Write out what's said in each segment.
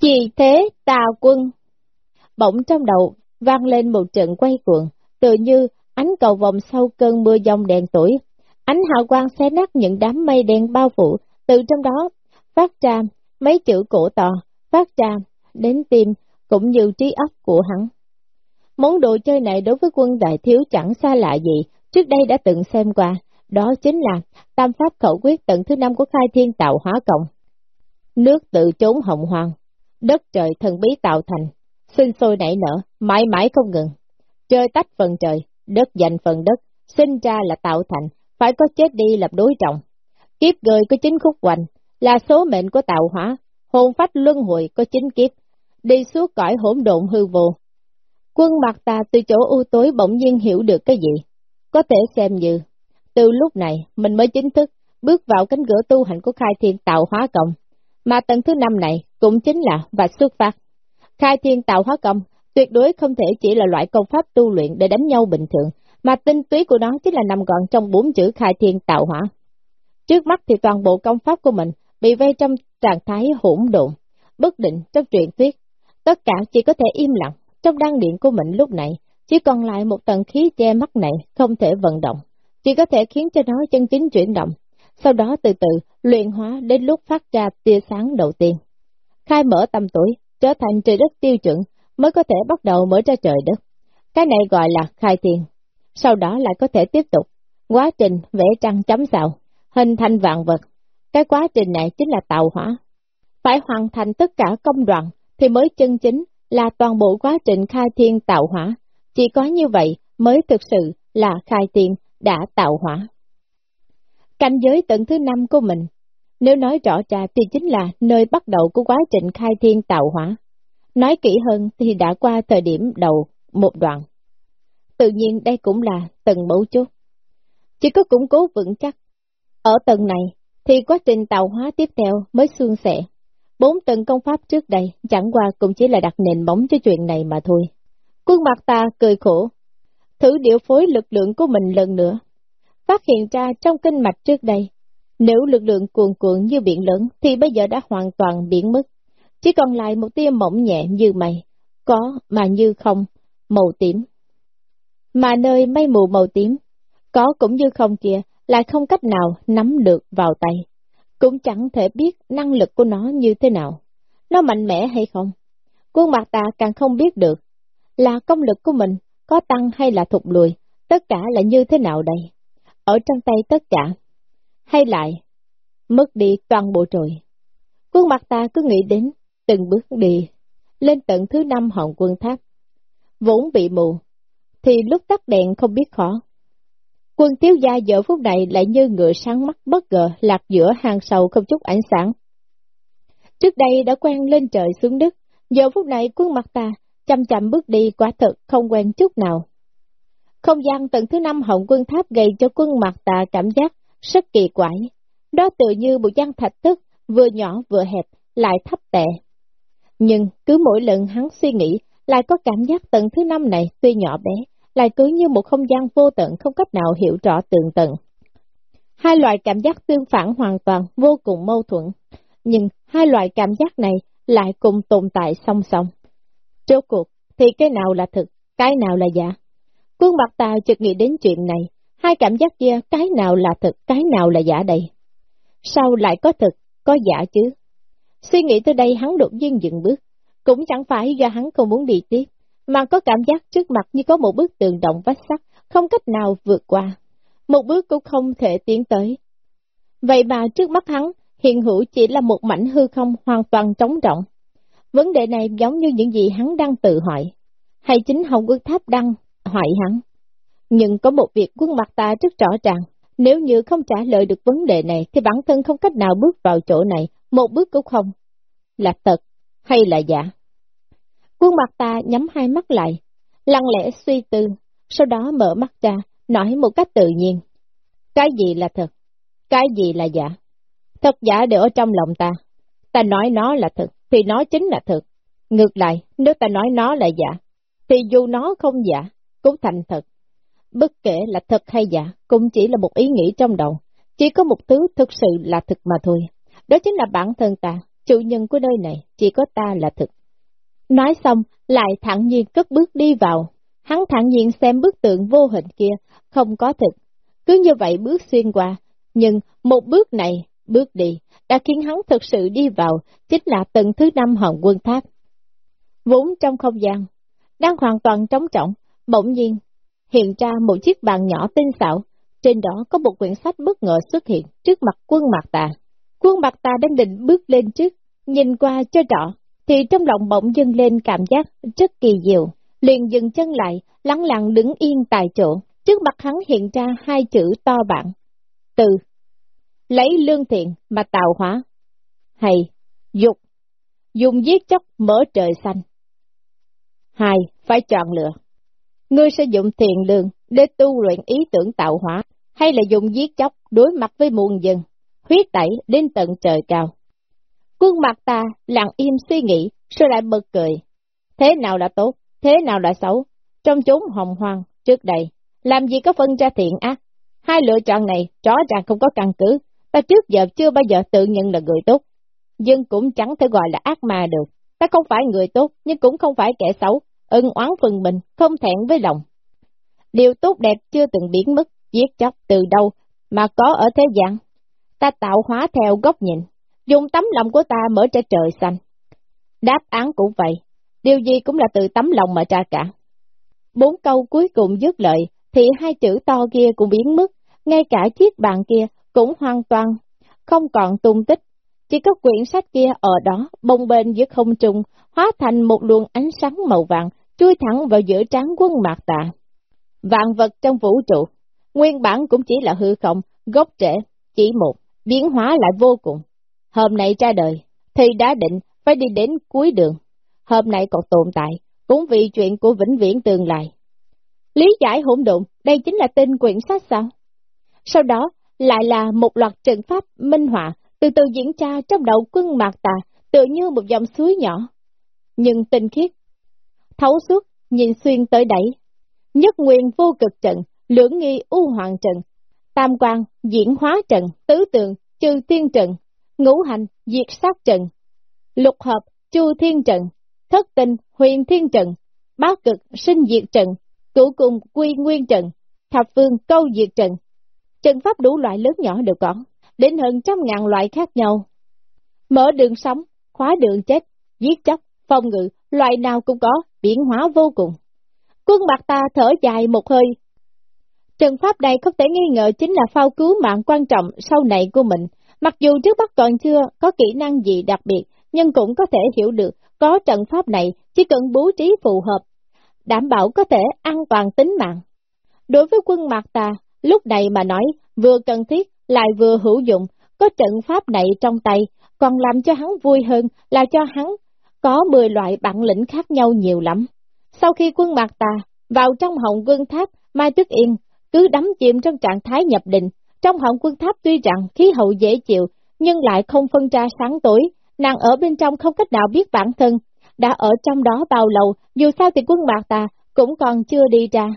Vì thế tà quân. Bỗng trong đầu vang lên một trận quay cuồng, tự như ánh cầu vòng sau cơn mưa dòng đèn tuổi. Ánh hào quang xé nát những đám mây đen bao phủ, từ trong đó phát ra mấy chữ cổ tò, phát ra đến tim cũng như trí óc của hắn. Món đồ chơi này đối với quân đại thiếu chẳng xa lạ gì, trước đây đã từng xem qua, đó chính là tam pháp khẩu quyết tận thứ năm của khai thiên tạo hóa cộng. Nước tự trốn hồng hoàng, đất trời thần bí tạo thành, sinh sôi nảy nở, mãi mãi không ngừng. Chơi tách phần trời, đất dành phần đất, sinh ra là tạo thành, phải có chết đi lập đối trọng. Kiếp người có chính khúc hoành, là số mệnh của tạo hóa, hồn phách luân hồi có chính kiếp, đi suốt cõi hỗn độn hư vô. Quân mặt ta từ chỗ u tối bỗng nhiên hiểu được cái gì, có thể xem như, từ lúc này mình mới chính thức bước vào cánh cửa tu hành của khai thiên tạo hóa cộng, mà tầng thứ năm này cũng chính là và xuất phát. Khai thiên tạo hóa công tuyệt đối không thể chỉ là loại công pháp tu luyện để đánh nhau bình thường, mà tinh túy của nó chính là nằm gọn trong bốn chữ khai thiên tạo hóa. Trước mắt thì toàn bộ công pháp của mình bị vây trong trạng thái hỗn độn, bất định trong truyện thuyết. Tất cả chỉ có thể im lặng, trong đăng điện của mình lúc này, chỉ còn lại một tầng khí che mắt này không thể vận động, chỉ có thể khiến cho nó chân chính chuyển động, sau đó từ từ luyện hóa đến lúc phát ra tia sáng đầu tiên. Khai mở tâm tuổi, trở thành trời đất tiêu chuẩn, mới có thể bắt đầu mở ra trời đất. Cái này gọi là khai thiên, sau đó lại có thể tiếp tục, quá trình vẽ trăng chấm xạo, hình thành vạn vật. Cái quá trình này chính là tạo hóa. Phải hoàn thành tất cả công đoạn thì mới chân chính là toàn bộ quá trình khai thiên tạo hóa. Chỉ có như vậy mới thực sự là khai thiên đã tạo hóa. Cảnh giới tận thứ năm của mình, nếu nói rõ ra thì chính là nơi bắt đầu của quá trình khai thiên tạo hóa. Nói kỹ hơn thì đã qua thời điểm đầu một đoạn. Tự nhiên đây cũng là tầng mẫu chốt. Chỉ có củng cố vững chắc. Ở tầng này thì quá trình tạo hóa tiếp theo mới xương sẻ. Bốn tầng công pháp trước đây chẳng qua cũng chỉ là đặt nền móng cho chuyện này mà thôi. Quân mặt ta cười khổ, thử điều phối lực lượng của mình lần nữa. Phát hiện ra trong kinh mạch trước đây, nếu lực lượng cuồn cuộn như biển lớn thì bây giờ đã hoàn toàn biến mất. Chỉ còn lại một tia mỏng nhẹ như mây, có mà như không, màu tím. Mà nơi mây mù màu tím, có cũng như không kia, lại không cách nào nắm được vào tay. Cũng chẳng thể biết năng lực của nó như thế nào. Nó mạnh mẽ hay không? Quân mặt ta càng không biết được. Là công lực của mình có tăng hay là thụt lùi, tất cả là như thế nào đây? Ở trong tay tất cả. Hay lại, mất đi toàn bộ rồi. Quân mặt ta cứ nghĩ đến từng bước đi, lên tận thứ năm hòn quân tháp. Vốn bị mù, thì lúc tắt đèn không biết khó. Quân thiếu gia giờ phút này lại như ngựa sáng mắt bất ngờ lạc giữa hàng sầu không chút ánh sáng. Trước đây đã quen lên trời xuống đất, giờ phút này quân mặt ta chậm chậm bước đi quả thực không quen chút nào. Không gian tầng thứ năm hồng quân tháp gây cho quân mặt tà cảm giác rất kỳ quái. Đó tự như một gian thạch tức, vừa nhỏ vừa hẹp, lại thấp tệ. Nhưng cứ mỗi lần hắn suy nghĩ, lại có cảm giác tầng thứ năm này tuy nhỏ bé, lại cứ như một không gian vô tận không cách nào hiểu rõ tường tận. Hai loại cảm giác tương phản hoàn toàn vô cùng mâu thuẫn, nhưng hai loại cảm giác này lại cùng tồn tại song song. Trước cuộc, thì cái nào là thực, cái nào là giả? Quân mặt ta chợt nghĩ đến chuyện này, hai cảm giác kia cái nào là thật cái nào là giả đây? Sao lại có thật có giả chứ? Suy nghĩ tới đây hắn đột nhiên dừng bước, cũng chẳng phải do hắn không muốn đi tiếp, mà có cảm giác trước mặt như có một bức tường động vách sắt, không cách nào vượt qua. Một bước cũng không thể tiến tới. Vậy mà trước mắt hắn, hiện hữu chỉ là một mảnh hư không hoàn toàn trống rộng. Vấn đề này giống như những gì hắn đang tự hỏi, hay chính Hồng ước Tháp đang hỏi hắn. Nhưng có một việc quân mặt ta rất rõ ràng, nếu như không trả lời được vấn đề này thì bản thân không cách nào bước vào chỗ này, một bước cũng không. Là thật hay là giả? Quân mặt ta nhắm hai mắt lại, lặng lẽ suy tư, sau đó mở mắt ra, nói một cách tự nhiên. Cái gì là thật? Cái gì là giả? Thật giả đều ở trong lòng ta. Ta nói nó là thật, thì nó chính là thật. Ngược lại, nếu ta nói nó là giả, thì dù nó không giả, cũng thành thật. Bất kể là thật hay giả, cũng chỉ là một ý nghĩ trong đầu. Chỉ có một thứ thực sự là thực mà thôi. Đó chính là bản thân ta, chủ nhân của nơi này chỉ có ta là thực. Nói xong, lại thẳng nhiên cất bước đi vào. Hắn thẳng nhiên xem bức tượng vô hình kia, không có thực. Cứ như vậy bước xuyên qua, nhưng một bước này, bước đi, đã khiến hắn thực sự đi vào, chính là tầng thứ năm hòn quân tháp. Vốn trong không gian, đang hoàn toàn trống trọng, bỗng nhiên, hiện ra một chiếc bàn nhỏ tinh xảo, trên đó có một quyển sách bất ngờ xuất hiện trước mặt quân mặt tà. Quân mặt tà đang định bước lên trước, nhìn qua cho rõ, thì trong lòng bỗng dâng lên cảm giác rất kỳ diệu, liền dừng chân lại, lắng lặng đứng yên tại chỗ, trước mặt hắn hiện ra hai chữ to bản. Từ, lấy lương thiện mà tạo hóa, hay, dục, dùng giết chóc mở trời xanh. Hai, phải chọn lựa. Ngươi sẽ dùng thiền lương để tu luyện ý tưởng tạo hóa, hay là dùng giết chóc đối mặt với muôn dân, huyết tẩy đến tận trời cao. Quân mặt ta lặng im suy nghĩ, rồi lại bật cười. Thế nào là tốt, thế nào là xấu? Trong chốn hồng hoang, trước đây, làm gì có phân ra thiện ác? Hai lựa chọn này rõ ràng không có căn cứ, ta trước giờ chưa bao giờ tự nhận là người tốt. Nhưng cũng chẳng thể gọi là ác ma được. Ta không phải người tốt, nhưng cũng không phải kẻ xấu, ân oán phần mình, không thẹn với lòng. Điều tốt đẹp chưa từng biến mất, giết chóc từ đâu mà có ở thế gian. Ta tạo hóa theo góc nhìn, dùng tấm lòng của ta mở ra trời xanh. Đáp án cũng vậy, điều gì cũng là từ tấm lòng mà ra cả. Bốn câu cuối cùng dứt lợi, thì hai chữ to kia cũng biến mất, ngay cả chiếc bàn kia cũng hoàn toàn không còn tung tích. Chỉ có quyển sách kia ở đó, bông bên giữa không trung, hóa thành một luồng ánh sáng màu vàng, chui thẳng vào giữa trán quân mạc tà. Vạn vật trong vũ trụ, nguyên bản cũng chỉ là hư không, gốc rễ, chỉ một, biến hóa lại vô cùng. Hôm nay ra đời, thì đã định phải đi đến cuối đường. Hôm nay còn tồn tại, cũng vì chuyện của vĩnh viễn tương lai. Lý giải hỗn độn, đây chính là tên quyển sách sao? Sau đó, lại là một loạt trận pháp minh họa, từ từ diễn ra trong đầu quân mạc tà, tự như một dòng suối nhỏ. Nhưng tinh khiết, thấu suốt, nhìn xuyên tới đẩy. Nhất nguyên vô cực trận, lưỡng nghi u hoàng trận, tam quan, diễn hóa trận, tứ tượng, trừ thiên trận, ngũ hành, diệt sát trận, lục hợp, chu thiên trận, thất tinh, huyền thiên trận, bát cực, sinh diệt trận, cửu cùng, quy nguyên trận, thập phương, câu diệt trận. Trận pháp đủ loại lớn nhỏ đều có, đến hơn trăm ngàn loại khác nhau. Mở đường sống, khóa đường chết, giết chóc, phòng ngự, loại nào cũng có, biến hóa vô cùng. Quân mặt ta thở dài một hơi. Trận pháp này không thể nghi ngờ chính là phao cứu mạng quan trọng sau này của mình. Mặc dù trước mắt còn chưa có kỹ năng gì đặc biệt, nhưng cũng có thể hiểu được có trận pháp này chỉ cần bố trí phù hợp, đảm bảo có thể an toàn tính mạng. Đối với quân Mạc Tà, lúc này mà nói vừa cần thiết lại vừa hữu dụng, có trận pháp này trong tay, còn làm cho hắn vui hơn là cho hắn có 10 loại bản lĩnh khác nhau nhiều lắm. Sau khi quân Mạc Tà vào trong hồng quân tháp, Mai Tuyết Yên cứ đắm chìm trong trạng thái nhập định. Trong hồng quân tháp tuy rằng khí hậu dễ chịu, nhưng lại không phân ra sáng tối, nàng ở bên trong không cách nào biết bản thân, đã ở trong đó bao lâu, dù sao thì quân Mạc Tà cũng còn chưa đi ra.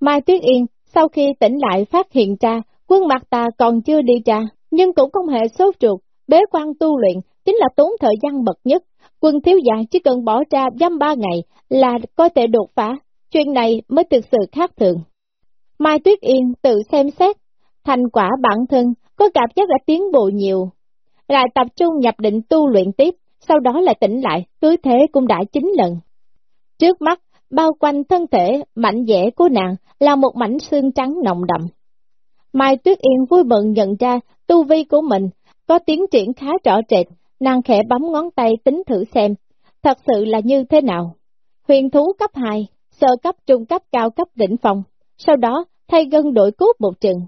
Mai Tuyết Yên sau khi tỉnh lại phát hiện ra quân Mạc Tà còn chưa đi ra, nhưng cũng không hề sốt ruột, bế quan tu luyện chính là tốn thời gian bậc nhất, quân thiếu gia chỉ cần bỏ ra dăm ba ngày là có thể đột phá, chuyện này mới thực sự khác thường. Mai Tuyết Yên tự xem xét, thành quả bản thân có cảm giác đã tiến bộ nhiều, lại tập trung nhập định tu luyện tiếp, sau đó lại tỉnh lại, cứ thế cũng đã chín lần. Trước mắt, bao quanh thân thể mạnh dẻ của nàng là một mảnh xương trắng nồng đậm. Mai Tuyết Yên vui mừng nhận ra tu vi của mình có tiến triển khá rõ rệt, nàng khẽ bấm ngón tay tính thử xem, thật sự là như thế nào. Huyền thú cấp 2, sơ cấp trung cấp cao cấp đỉnh phòng, sau đó thay gân đổi cốt một chừng.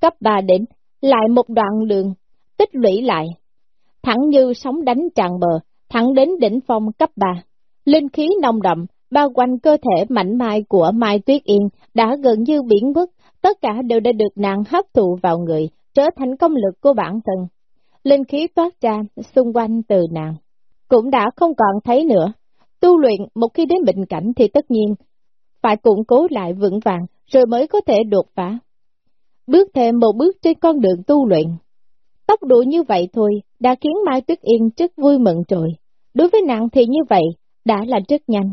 Cấp 3 đỉnh, lại một đoạn đường, tích lũy lại, thẳng như sóng đánh tràn bờ, thẳng đến đỉnh phong cấp 3. Linh khí nồng đậm, bao quanh cơ thể mạnh mai của Mai Tuyết Yên đã gần như biến mất, tất cả đều đã được nàng hấp thụ vào người, trở thành công lực của bản thân. Linh khí toát ra xung quanh từ nàng, cũng đã không còn thấy nữa. Tu luyện một khi đến bệnh cảnh thì tất nhiên phải củng cố lại vững vàng rồi mới có thể đột phá. Bước thêm một bước trên con đường tu luyện. Tốc độ như vậy thôi đã khiến Mai Tuyết Yên rất vui mừng rồi. Đối với nàng thì như vậy, đã là rất nhanh.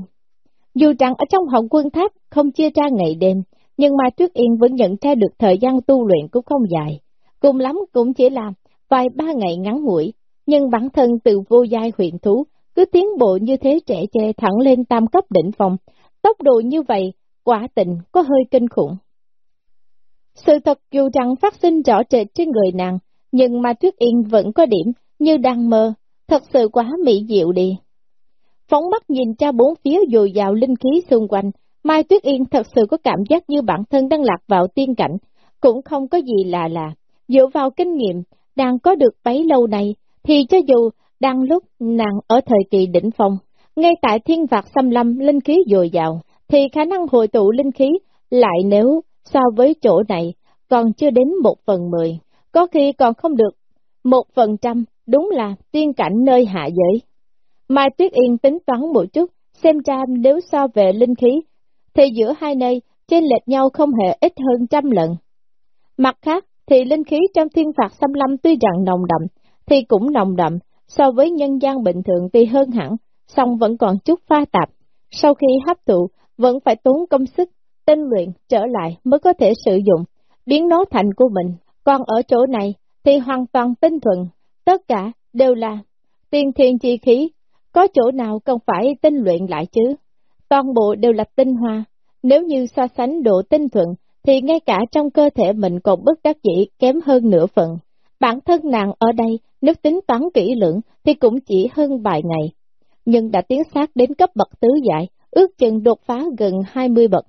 Dù rằng ở trong hồng quân tháp không chia ra ngày đêm, nhưng Mai Tuyết Yên vẫn nhận ra được thời gian tu luyện cũng không dài. Cùng lắm cũng chỉ là vài ba ngày ngắn ngủi, nhưng bản thân từ vô giai huyện thú, cứ tiến bộ như thế trẻ chê thẳng lên tam cấp đỉnh phòng. Tốc độ như vậy, quả tình có hơi kinh khủng. Sự thật dù rằng phát sinh rõ rệt trên người nàng, nhưng mà Tuyết Yên vẫn có điểm như đang mơ, thật sự quá mỹ diệu đi. Phóng mắt nhìn ra bốn phía dồi dào linh khí xung quanh, Mai Tuyết Yên thật sự có cảm giác như bản thân đang lạc vào tiên cảnh, cũng không có gì lạ lạ. Dựa vào kinh nghiệm, đang có được bấy lâu này, thì cho dù đang lúc nàng ở thời kỳ đỉnh phong, ngay tại thiên vạc xâm lâm linh khí dồi dào, thì khả năng hội tụ linh khí lại nếu so với chỗ này còn chưa đến một phần mười, có khi còn không được một phần trăm, đúng là tiên cảnh nơi hạ giới. Mai Tuyết Yên tính toán một chút, xem ra nếu so về linh khí, thì giữa hai nơi trên lệch nhau không hề ít hơn trăm lần. Mặt khác, thì linh khí trong thiên phạt xâm lâm tuy rằng nồng đậm, thì cũng nồng đậm, so với nhân gian bình thường thì hơn hẳn, song vẫn còn chút pha tạp. Sau khi hấp thụ, vẫn phải tốn công sức, tinh luyện trở lại mới có thể sử dụng, biến nó thành của mình. Còn ở chỗ này thì hoàn toàn tinh thuận, tất cả đều là tiên thiên chi khí, có chỗ nào cần phải tinh luyện lại chứ? Toàn bộ đều là tinh hoa, nếu như so sánh độ tinh thuận, thì ngay cả trong cơ thể mình còn bất đắc dĩ kém hơn nửa phần. Bản thân nàng ở đây, nếu tính toán kỹ lưỡng, thì cũng chỉ hơn vài ngày. Nhưng đã tiến sát đến cấp bậc tứ giải, ước chừng đột phá gần 20 bậc.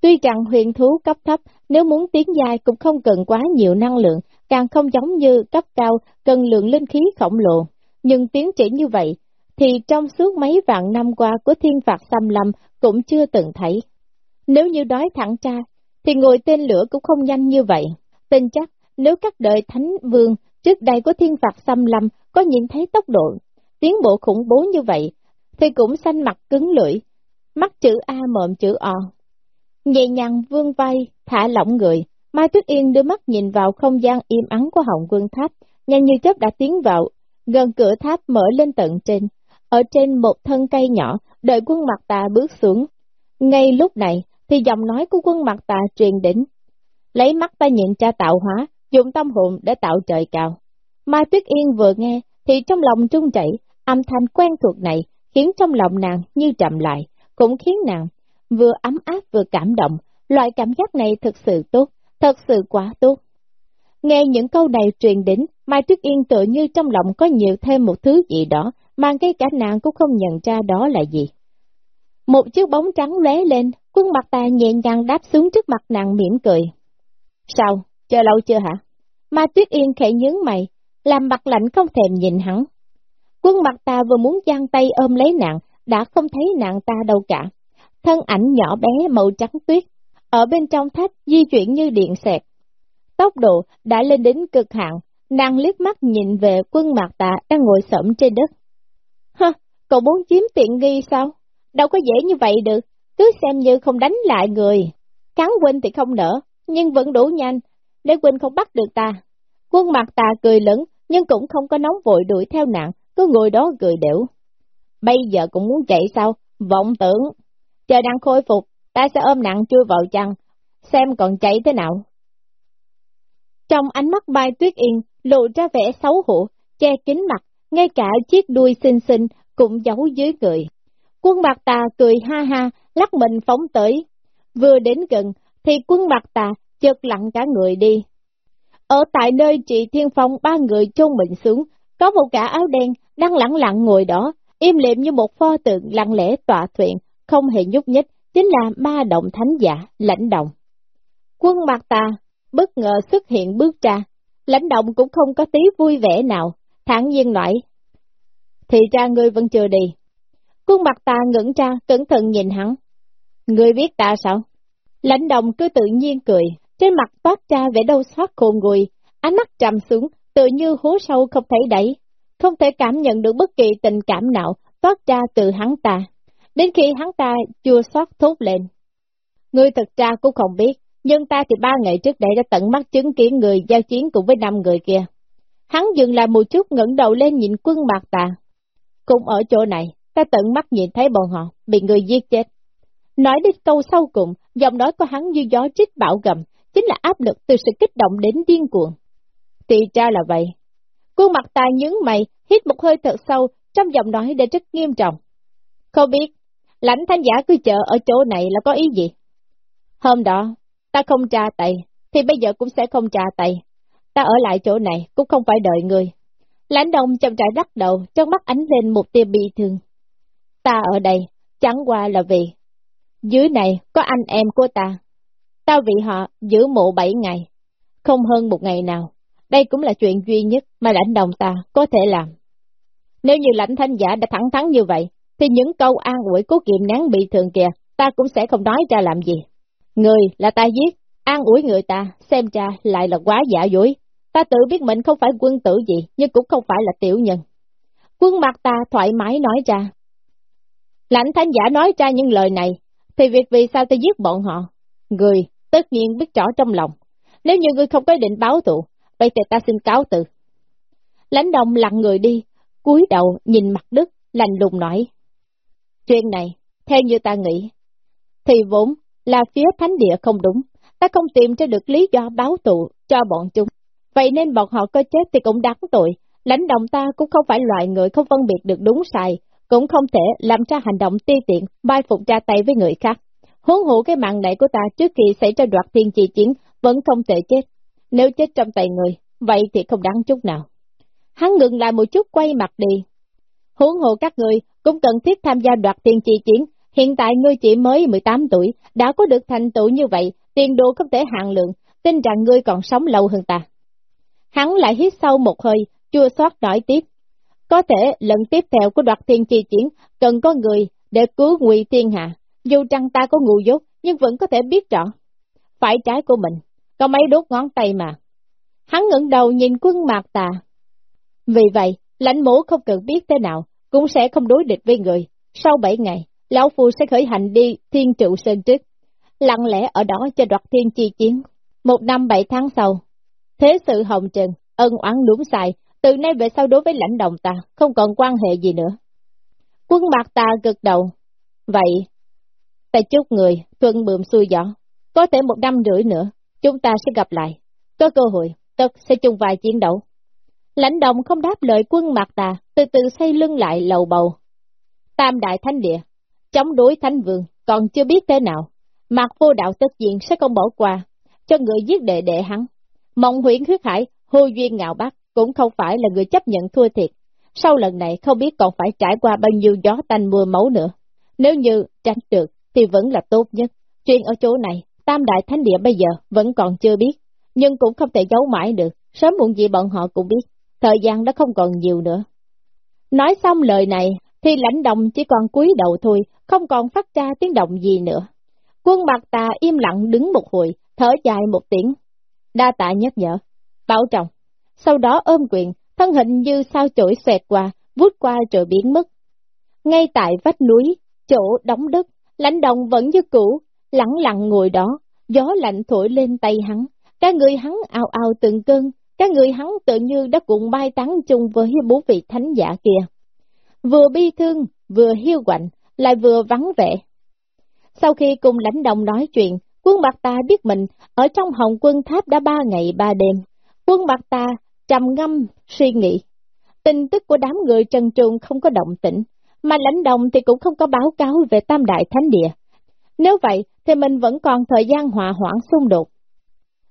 Tuy rằng huyền thú cấp thấp, nếu muốn tiến dài cũng không cần quá nhiều năng lượng, càng không giống như cấp cao, cần lượng linh khí khổng lồ. Nhưng tiến triển như vậy, thì trong suốt mấy vạn năm qua của thiên phạt xâm lâm cũng chưa từng thấy. Nếu như đói thẳng tra, thì ngồi tên lửa cũng không nhanh như vậy. Tin chắc, nếu các đời thánh vương trước đây của thiên phạt xâm lâm có nhìn thấy tốc độ, tiến bộ khủng bố như vậy, thì cũng xanh mặt cứng lưỡi, mắt chữ A mộm chữ O. Nhẹ nhàng vương vai, thả lỏng người, Mai Tuyết Yên đưa mắt nhìn vào không gian im ắng của hồng quân tháp, nhanh như chớp đã tiến vào, gần cửa tháp mở lên tận trên, ở trên một thân cây nhỏ, đợi quân mặt tà bước xuống. Ngay lúc này, thì giọng nói của quân mặt tà truyền đỉnh Lấy mắt ta nhìn cha tạo hóa, dùng tâm hồn để tạo trời cao. Mai Tuyết Yên vừa nghe, thì trong lòng trung chảy, âm thanh quen thuộc này khiến trong lòng nàng như chậm lại, cũng khiến nàng vừa ấm áp vừa cảm động, loại cảm giác này thật sự tốt, thật sự quá tốt. Nghe những câu này truyền đến, Mai Tuyết Yên tự như trong lòng có nhiều thêm một thứ gì đó, mà ngay cả nàng cũng không nhận ra đó là gì. Một chiếc bóng trắng lóe lên, quân mặt ta nhẹ nhàng đáp xuống trước mặt nàng mỉm cười. Sao, chờ lâu chưa hả? ma Tuyết Yên khẽ nhướng mày, làm mặt lạnh không thèm nhìn hắn. Quân mặt ta vừa muốn giang tay ôm lấy nàng, đã không thấy nàng ta đâu cả. Thân ảnh nhỏ bé màu trắng tuyết, ở bên trong tháp di chuyển như điện xẹt. Tốc độ đã lên đến cực hạn, nàng liếc mắt nhìn về quân mặt tạ đang ngồi sẫm trên đất. Hơ, cậu muốn chiếm tiện nghi sao? Đâu có dễ như vậy được, cứ xem như không đánh lại người. Cắn Quynh thì không nở, nhưng vẫn đủ nhanh, để Quynh không bắt được ta. Quân mặt ta cười lẫn, nhưng cũng không có nóng vội đuổi theo nạn, cứ ngồi đó cười đểu. Bây giờ cũng muốn chạy sao? Vọng tưởng. Chờ đang khôi phục, ta sẽ ôm nặng chui vào chăn, xem còn chạy thế nào. Trong ánh mắt bay tuyết yên, lộ ra vẻ xấu hổ, che kín mặt, ngay cả chiếc đuôi xinh xinh cũng giấu dưới người. Quân bạc tà cười ha ha, lắc mình phóng tới. Vừa đến gần, thì quân bạc tà chợt lặng cả người đi. Ở tại nơi chị Thiên Phong ba người chôn mình xuống, có một cả áo đen đang lặng lặng ngồi đó, im lìm như một pho tượng lặng lẽ tọa thuyền, không hề nhúc nhích, chính là ma động thánh giả, lãnh động. Quân bạc tà bất ngờ xuất hiện bước ra, lãnh động cũng không có tí vui vẻ nào, thẳng nhiên nói. Thì ra ngươi vẫn chưa đi. Khuôn mặt ta ngẩn ra, cẩn thận nhìn hắn. Ngươi biết ta sao? Lãnh đồng cứ tự nhiên cười, trên mặt toát ra vẻ đau xót khôn nguôi, ánh mắt trầm xuống, tự như hố sâu không thể đẩy, không thể cảm nhận được bất kỳ tình cảm nào toát ra từ hắn ta. Đến khi hắn ta chua xót thốt lên. Ngươi thật ra cũng không biết, nhưng ta thì ba ngày trước đây đã tận mắt chứng kiến người giao chiến cùng với năm người kia. Hắn dừng lại một chút ngẩng đầu lên nhìn quân bạc tà. Cũng ở chỗ này, ta tận mắt nhìn thấy bọn họ bị người giết chết. Nói đến câu sau cùng, giọng nói của hắn như gió trích bão gầm, chính là áp lực từ sự kích động đến điên cuồng. Thì ra là vậy. Quân mặt ta nhướng mày, hít một hơi thật sâu, trong giọng nói đã rất nghiêm trọng. Không biết, lãnh thanh giả cứ chờ ở chỗ này là có ý gì? Hôm đó, ta không tra tay, thì bây giờ cũng sẽ không tra tay. Ta ở lại chỗ này cũng không phải đợi người. Lãnh đồng chậm rãi đắt đầu, trong mắt ánh lên một tia bị thương. Ta ở đây, chẳng qua là vì, dưới này có anh em của ta. Ta vì họ giữ mộ bảy ngày, không hơn một ngày nào. Đây cũng là chuyện duy nhất mà lãnh đồng ta có thể làm. Nếu như lãnh thanh giả đã thẳng thắn như vậy, thì những câu an ủi cố kiệm nén bị thường kìa, ta cũng sẽ không nói ra làm gì. Người là ta giết, an ủi người ta, xem ra lại là quá giả dối. Ta tự biết mình không phải quân tử gì, nhưng cũng không phải là tiểu nhân. Quân mặt ta thoải mái nói ra. Lãnh thanh giả nói ra những lời này, thì việc vì sao ta giết bọn họ? Người, tất nhiên biết rõ trong lòng. Nếu như ngươi không có định báo thù, vậy thì ta xin cáo từ. Lãnh đồng lặng người đi, cúi đầu nhìn mặt đất, lành lùng nói. Chuyện này, theo như ta nghĩ, thì vốn là phía thánh địa không đúng, ta không tìm ra được lý do báo tụ cho bọn chúng. Vậy nên bọn họ có chết thì cũng đáng tội, lãnh đồng ta cũng không phải loại người không phân biệt được đúng sai, cũng không thể làm ra hành động ti tiện, bai phục ra tay với người khác. Huống hộ cái mạng này của ta trước khi xảy ra đoạt thiên chi chiến vẫn không thể chết. Nếu chết trong tay người, vậy thì không đáng chút nào. Hắn ngừng lại một chút quay mặt đi. Huống hộ các người cũng cần thiết tham gia đoạt thiên chi chiến, hiện tại ngươi chỉ mới 18 tuổi, đã có được thành tựu như vậy, tiền đồ không thể hạn lượng, tin rằng ngươi còn sống lâu hơn ta. Hắn lại hít sâu một hơi, chua xót nói tiếp. Có thể lần tiếp theo của đoạt thiên chi chiến, cần có người để cứu ngụy thiên hạ, dù rằng ta có ngu dốt, nhưng vẫn có thể biết rõ. Phải trái của mình, có mấy đốt ngón tay mà. Hắn ngẩng đầu nhìn quân mạc tà. Vì vậy, lãnh mũ không cần biết thế nào, cũng sẽ không đối địch với người. Sau bảy ngày, Lão Phu sẽ khởi hành đi thiên trụ sơn trước, lặng lẽ ở đó cho đoạt thiên chi chiến. Một năm bảy tháng sau, thế sự hồng trần, ân oán đúng sai, từ nay về sau đối với lãnh đồng ta, không còn quan hệ gì nữa. Quân bạc ta gật đầu. Vậy, ta chúc người, thuận bượm xuôi gió. Có thể một năm rưỡi nữa, chúng ta sẽ gặp lại. Có cơ hội, tất sẽ chung vài chiến đấu. Lãnh đồng không đáp lời quân mặt tà, từ từ xây lưng lại lầu bầu. Tam đại thánh địa, chống đối thánh vương, còn chưa biết thế nào. Mạc vô đạo tất nhiên sẽ không bỏ qua, cho người giết đệ đệ hắn. Mộng huyện huyết hải, hô duyên ngạo bác, cũng không phải là người chấp nhận thua thiệt. Sau lần này không biết còn phải trải qua bao nhiêu gió tanh mưa máu nữa. Nếu như tránh được, thì vẫn là tốt nhất. Chuyện ở chỗ này, Tam Đại Thánh Địa bây giờ vẫn còn chưa biết, nhưng cũng không thể giấu mãi được, sớm muộn gì bọn họ cũng biết, thời gian đã không còn nhiều nữa. Nói xong lời này, thì lãnh đồng chỉ còn cúi đầu thôi, không còn phát ra tiếng động gì nữa. Quân bạc tà im lặng đứng một hồi, thở dài một tiếng. Đa tạ nhắc nhở, bảo trọng. Sau đó ôm quyền, thân hình như sao chổi xoẹt qua, vút qua rồi biến mất. Ngay tại vách núi, chỗ đóng đất, lãnh đồng vẫn như cũ, lặng lặng ngồi đó, gió lạnh thổi lên tay hắn, các người hắn ao ao từng cơn, các người hắn tự như đã cùng bay tán chung với bố vị thánh giả kia. Vừa bi thương, vừa hiu quạnh, lại vừa vắng vẻ. Sau khi cùng lãnh đồng nói chuyện, quân bạc ta biết mình ở trong hồng quân tháp đã ba ngày ba đêm. Quân bạc ta trầm ngâm, suy nghĩ. Tin tức của đám người trần truồng không có động tĩnh, mà lãnh đồng thì cũng không có báo cáo về tam đại thánh địa. Nếu vậy, thì mình vẫn còn thời gian hòa hoãn xung đột.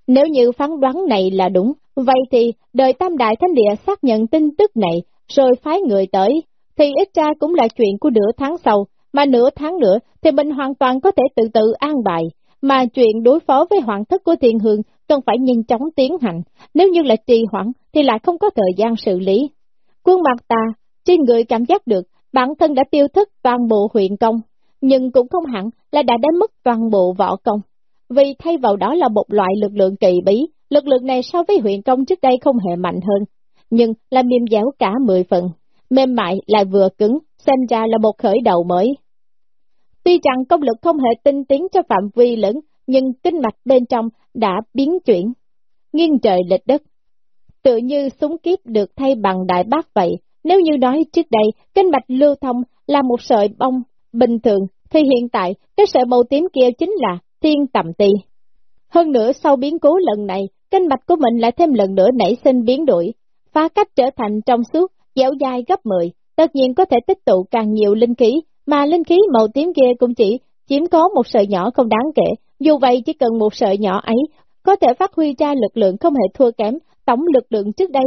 Nếu như phán đoán này là đúng, vậy thì đời tam đại thánh địa xác nhận tin tức này, rồi phái người tới, thì ít ra cũng là chuyện của nửa tháng sau, mà nửa tháng nữa thì mình hoàn toàn có thể tự tự an bài, mà chuyện đối phó với hoàng thất của thiên hương cần phải nhanh chóng tiến hành, nếu như là trì hoãn thì lại không có thời gian xử lý. Quân mặt ta, trên người cảm giác được bản thân đã tiêu thức toàn bộ huyện công, nhưng cũng không hẳn là đã đánh mất toàn bộ võ công. Vì thay vào đó là một loại lực lượng kỳ bí, lực lượng này so với huyện công trước đây không hề mạnh hơn, nhưng là mềm dẻo cả 10 phần, mềm mại lại vừa cứng, xem ra là một khởi đầu mới. Tuy rằng công lực không hề tinh tiến cho phạm vi lớn, nhưng kinh mạch bên trong đã biến chuyển, nghiêng trời lệch đất. tự như súng kiếp được thay bằng đại bác vậy. Nếu như nói trước đây, kinh mạch lưu thông là một sợi bông bình thường, thì hiện tại, cái sợi màu tím kia chính là thiên tầm tì. Hơn nữa sau biến cố lần này, kinh mạch của mình lại thêm lần nữa nảy sinh biến đổi, phá cách trở thành trong suốt, dẻo dai gấp 10, tất nhiên có thể tích tụ càng nhiều linh khí, mà linh khí màu tím kia cũng chỉ chiếm có một sợi nhỏ không đáng kể, dù vậy chỉ cần một sợi nhỏ ấy có thể phát huy ra lực lượng không hề thua kém tổng lực lượng trước đây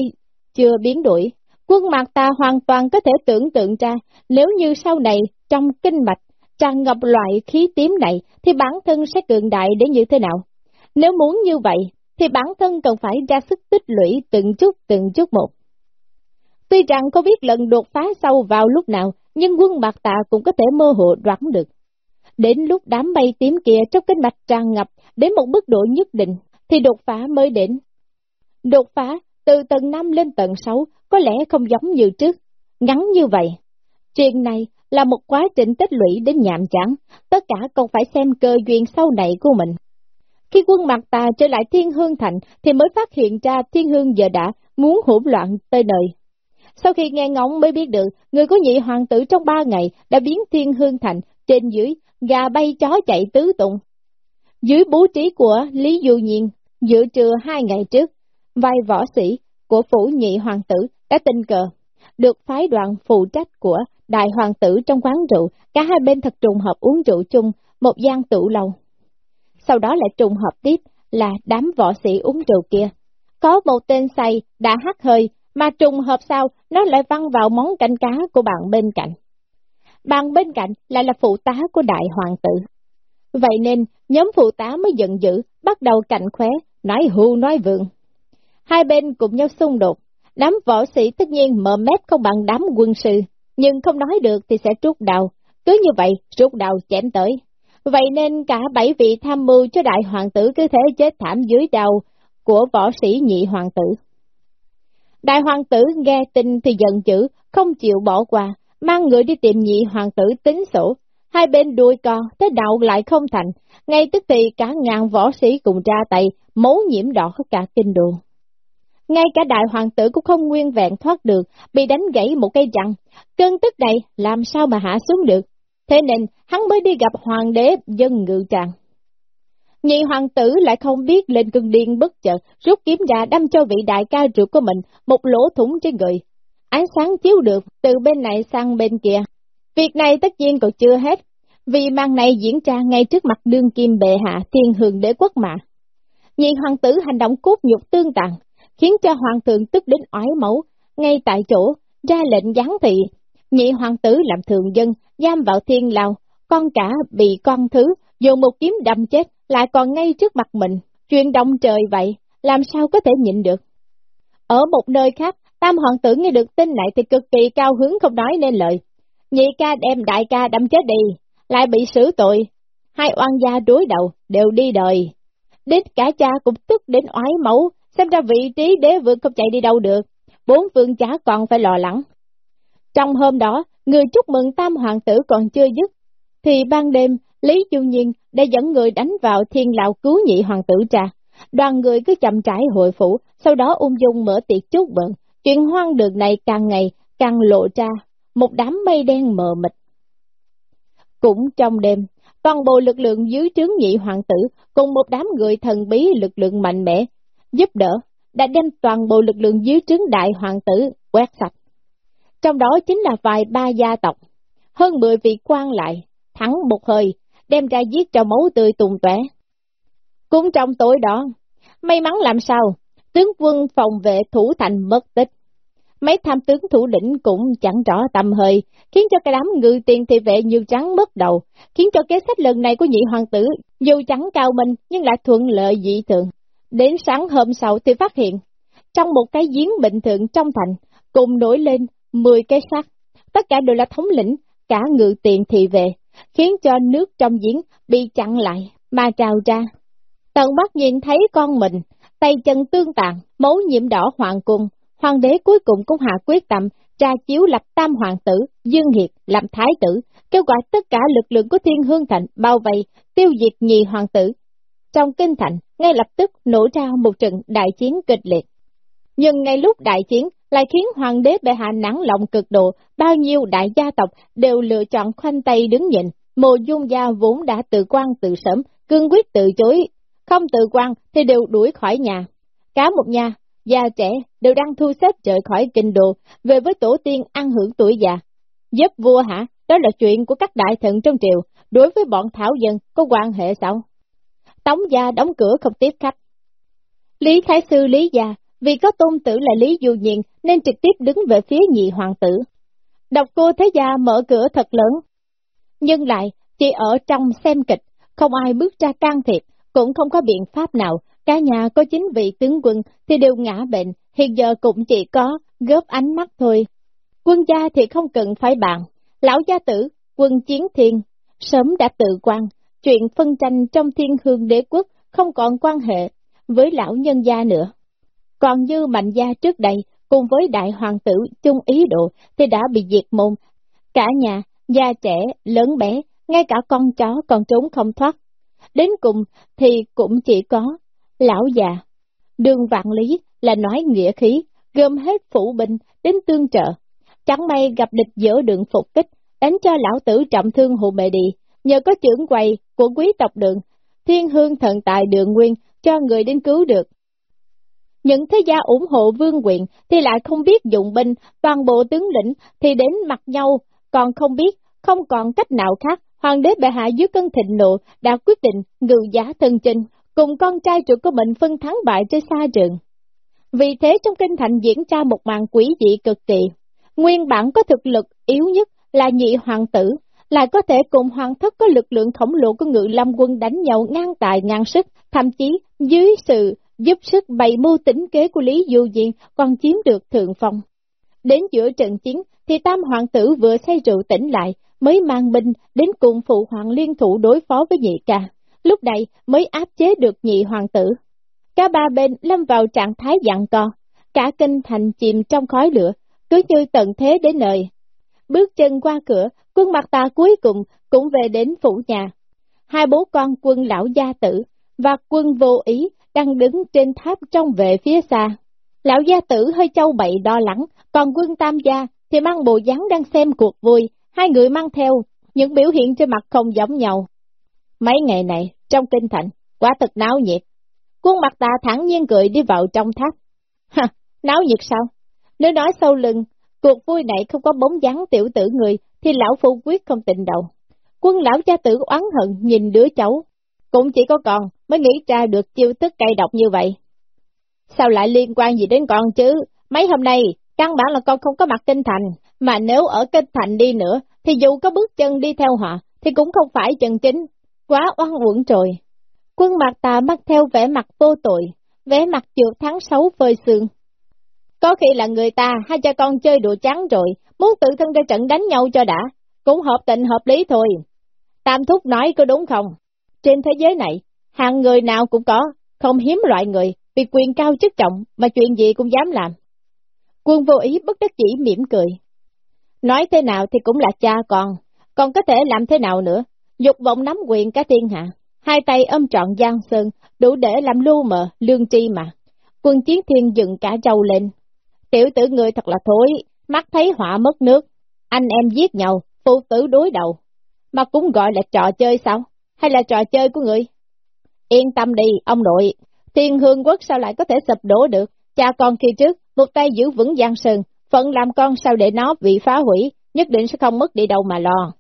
chưa biến đổi. Quân mặt ta hoàn toàn có thể tưởng tượng ra, nếu như sau này trong kinh mạch tràn ngập loại khí tím này thì bản thân sẽ cường đại đến như thế nào? Nếu muốn như vậy, thì bản thân cần phải ra sức tích lũy từng chút từng chút một. Tuy rằng có biết lần đột phá sâu vào lúc nào, nhưng quân bạc tạ cũng có thể mơ hồ đoán được. Đến lúc đám mây tím kia trong kinh mạch tràn ngập đến một mức độ nhất định, thì đột phá mới đến. Đột phá từ tầng 5 lên tầng 6 có lẽ không giống như trước, ngắn như vậy. Chuyện này là một quá trình tích lũy đến nhàm chán, tất cả còn phải xem cơ duyên sau này của mình. Khi quân mặt tà trở lại Thiên Hương Thành thì mới phát hiện ra Thiên Hương giờ đã muốn hỗn loạn tới nơi. Sau khi nghe ngóng mới biết được, người của nhị hoàng tử trong ba ngày đã biến Thiên Hương Thành trên dưới, gà bay chó chạy tứ tụng. Dưới bố trí của Lý Du Nhiên, dự trưa hai ngày trước, vai võ sĩ của phủ nhị hoàng tử đã tình cờ, được phái đoàn phụ trách của đại hoàng tử trong quán rượu, cả hai bên thật trùng hợp uống rượu chung, một gian tủ lầu. Sau đó lại trùng hợp tiếp là đám võ sĩ uống rượu kia. Có một tên say đã hắt hơi, mà trùng hợp sao nó lại văng vào món canh cá của bạn bên cạnh. Bạn bên cạnh lại là phụ tá của đại hoàng tử. Vậy nên, nhóm phụ tá mới giận dữ, bắt đầu cạnh khóe, nói hưu nói vượng. Hai bên cùng nhau xung đột, đám võ sĩ tất nhiên mờ mép không bằng đám quân sư, nhưng không nói được thì sẽ trút đầu, cứ như vậy rút đầu chém tới. Vậy nên cả bảy vị tham mưu cho đại hoàng tử cứ thế chết thảm dưới đầu của võ sĩ nhị hoàng tử. Đại hoàng tử nghe tin thì giận dữ, không chịu bỏ qua, mang người đi tìm nhị hoàng tử tính sổ. Hai bên đuôi co, thế đạo lại không thành, ngay tức thì cả ngàn võ sĩ cùng ra tay, máu nhiễm đỏ cả kinh đường. Ngay cả đại hoàng tử cũng không nguyên vẹn thoát được, bị đánh gãy một cây răng. Cơn tức này làm sao mà hạ xuống được? Thế nên hắn mới đi gặp hoàng đế dân ngự tràng. Nhị hoàng tử lại không biết lên cơn điên bất chợt, rút kiếm ra đâm cho vị đại ca rượu của mình một lỗ thủng trên người. Ánh sáng chiếu được từ bên này sang bên kia. Việc này tất nhiên còn chưa hết, vì màn này diễn ra ngay trước mặt đương kim bệ hạ thiên hương đế quốc mà. Nhị hoàng tử hành động cốt nhục tương tàn, khiến cho hoàng thượng tức đến oái máu, ngay tại chỗ, ra lệnh giáng thị. Nhị hoàng tử làm thường dân, giam vào thiên lao, con cả bị con thứ, dùng một kiếm đâm chết, lại còn ngay trước mặt mình, chuyện động trời vậy, làm sao có thể nhịn được. Ở một nơi khác, tam hoàng tử nghe được tin này thì cực kỳ cao hứng không nói nên lời. Nhị ca đem đại ca đâm chết đi, lại bị xử tội. Hai oan gia đối đầu, đều đi đời. Đến cả cha cũng tức đến oái máu, xem ra vị trí đế vương không chạy đi đâu được. Bốn vương chả còn phải lo lắng. Trong hôm đó, người chúc mừng tam hoàng tử còn chưa dứt, thì ban đêm, Lý Du Nhiên đã dẫn người đánh vào thiên lão cứu nhị hoàng tử cha. Đoàn người cứ chậm trải hội phủ, sau đó ung dung mở tiệc chúc mừng. Chuyện hoang đường này càng ngày càng lộ ra, một đám mây đen mờ mịt. Cũng trong đêm, toàn bộ lực lượng dưới trướng nhị hoàng tử cùng một đám người thần bí lực lượng mạnh mẽ, giúp đỡ, đã đem toàn bộ lực lượng dưới trướng đại hoàng tử quét sạch. Trong đó chính là vài ba gia tộc, hơn 10 vị quan lại, thắng một hơi, đem ra giết cho máu tươi tùng tóe. Cũng trong tối đó, may mắn làm sao, tướng quân phòng vệ thủ thành mất tích. Mấy tham tướng thủ lĩnh cũng chẳng rõ tầm hơi, khiến cho cái đám ngư tiền thị vệ như trắng mất đầu, khiến cho kế sách lần này của nhị hoàng tử, dù chẳng cao minh nhưng lại thuận lợi dị thường. Đến sáng hôm sau thì phát hiện, trong một cái giếng bình thường trong thành, cùng nổi lên 10 cái xác, tất cả đều là thống lĩnh, cả ngự tiền thị vệ, khiến cho nước trong giếng bị chặn lại, mà trào ra. Tận mắt nhìn thấy con mình, tay chân tương tàn, máu nhiễm đỏ hoàng cung, hoàng đế cuối cùng cũng hạ quyết tâm tra chiếu lập tam hoàng tử, Dương Hiệt làm thái tử, kêu gọi tất cả lực lượng của thiên hương thành bao vây, tiêu diệt nhì hoàng tử. Trong kinh thành, ngay lập tức nổ ra một trận đại chiến kịch liệt. Nhưng ngay lúc đại chiến lại khiến hoàng đế bệ hạ nản lòng cực độ, bao nhiêu đại gia tộc đều lựa chọn khoanh tay đứng nhìn. Mộ dung gia vốn đã tự quan tự sớm, cương quyết từ chối, không tự quan thì đều đuổi khỏi nhà. Cả một nhà, già trẻ đều đang thu xếp rời khỏi kinh đồ, về với tổ tiên ăn hưởng tuổi già. Giúp vua hả? Đó là chuyện của các đại thần trong triều, đối với bọn thảo dân có quan hệ sao? Tống gia đóng cửa không tiếp khách. Lý Thái Sư Lý Gia, vì có tôn tử là Lý Du Nhiên nên trực tiếp đứng về phía nhị hoàng tử. Độc cô Thế Gia mở cửa thật lớn, nhưng lại chỉ ở trong xem kịch, không ai bước ra can thiệp, cũng không có biện pháp nào, cả nhà có chính vị tướng quân thì đều ngã bệnh, hiện giờ cũng chỉ có góp ánh mắt thôi. Quân gia thì không cần phải bàn, lão gia tử, quân chiến thiên, sớm đã tự quan, chuyện phân tranh trong thiên hương đế quốc không còn quan hệ với lão nhân gia nữa. Còn như mạnh gia trước đây, cùng với đại hoàng tử chung ý độ thì đã bị diệt môn. Cả nhà, già trẻ, lớn bé, ngay cả con chó còn trốn không thoát. Đến cùng thì cũng chỉ có lão già. Đường vạn lý là nói nghĩa khí, gom hết phủ binh đến tương trợ. Chẳng may gặp địch giữa đường phục kích, đánh cho lão tử trọng thương hộ mẹ đi, nhờ có trưởng quầy của quý tộc đường, thiên hương thần tài đường nguyên cho người đến cứu được. Những thế gia ủng hộ vương quyền thì lại không biết dụng binh, toàn bộ tướng lĩnh thì đến mặt nhau, còn không biết, không còn cách nào khác. Hoàng đế bệ hạ dưới cơn thịnh nộ đã quyết định ngự giá thân chinh, cùng con trai chủ của mình phân thắng bại trên xa trường. Vì thế trong kinh thành diễn ra một màn quỷ dị cực kỳ. Nguyên bản có thực lực yếu nhất là nhị hoàng tử, lại có thể cùng hoàng thất có lực lượng khổng lồ của ngự lâm quân đánh nhau ngang tài ngang sức, thậm chí dưới sự giúp sức bày mưu tính kế của Lý Du Diện còn chiếm được thượng phong. Đến giữa trận chiến thì tam hoàng tử vừa say rượu tỉnh lại, mới mang binh đến cùng phụ hoàng liên thủ đối phó với nhị ca, lúc này mới áp chế được nhị hoàng tử. Cả ba bên lâm vào trạng thái dặn co, cả kinh thành chìm trong khói lửa, cứ như tận thế đến nơi. Bước chân qua cửa, quân mặt ta cuối cùng cũng về đến phủ nhà. Hai bố con quân lão gia tử và quân vô ý đang đứng trên tháp trong về phía xa. Lão gia tử hơi châu bậy đo lắng, còn quân tam gia thì mang bộ dáng đang xem cuộc vui, hai người mang theo những biểu hiện trên mặt không giống nhau. Mấy ngày này, trong kinh thành, quá thật náo nhiệt. Quân mặt ta thẳng nhiên cười đi vào trong tháp. Ha, náo nhiệt sao? Nếu nói sâu lưng, cuộc vui này không có bóng dáng tiểu tử người, thì lão phu quyết không tình đầu. Quân lão cha tử oán hận nhìn đứa cháu, cũng chỉ có con mới nghĩ ra được chiêu thức cay độc như vậy. Sao lại liên quan gì đến con chứ? Mấy hôm nay, căn bản là con không có mặt kinh thành, mà nếu ở kinh thành đi nữa, thì dù có bước chân đi theo họ, thì cũng không phải chân chính. Quá oan uổng rồi. Quân mặt tà mắt theo vẻ mặt vô tội, vẻ mặt trượt tháng sáu phơi xương. Có khi là người ta hai cha con chơi đùa trắng rồi, muốn tự thân ra trận đánh nhau cho đã, cũng hợp tình hợp lý thôi. Tam Thúc nói có đúng không? Trên thế giới này, hàng người nào cũng có, không hiếm loại người, vì quyền cao chức trọng mà chuyện gì cũng dám làm. Quân vô ý bất đắc chỉ mỉm cười. Nói thế nào thì cũng là cha con, còn có thể làm thế nào nữa, dục vọng nắm quyền cả thiên hạ, hai tay ôm trọn giang sơn, đủ để làm lưu mờ, lương tri mà. Quân chiến thiên dựng cả châu lên. Tiểu tử người thật là thối, mắt thấy họa mất nước, anh em giết nhau, phụ tử đối đầu, mà cũng gọi là trò chơi sao? Hay là trò chơi của người? Yên tâm đi, ông nội, thiên hương quốc sao lại có thể sập đổ được, cha con khi trước, một tay giữ vững giang sơn, phận làm con sao để nó bị phá hủy, nhất định sẽ không mất đi đâu mà lo.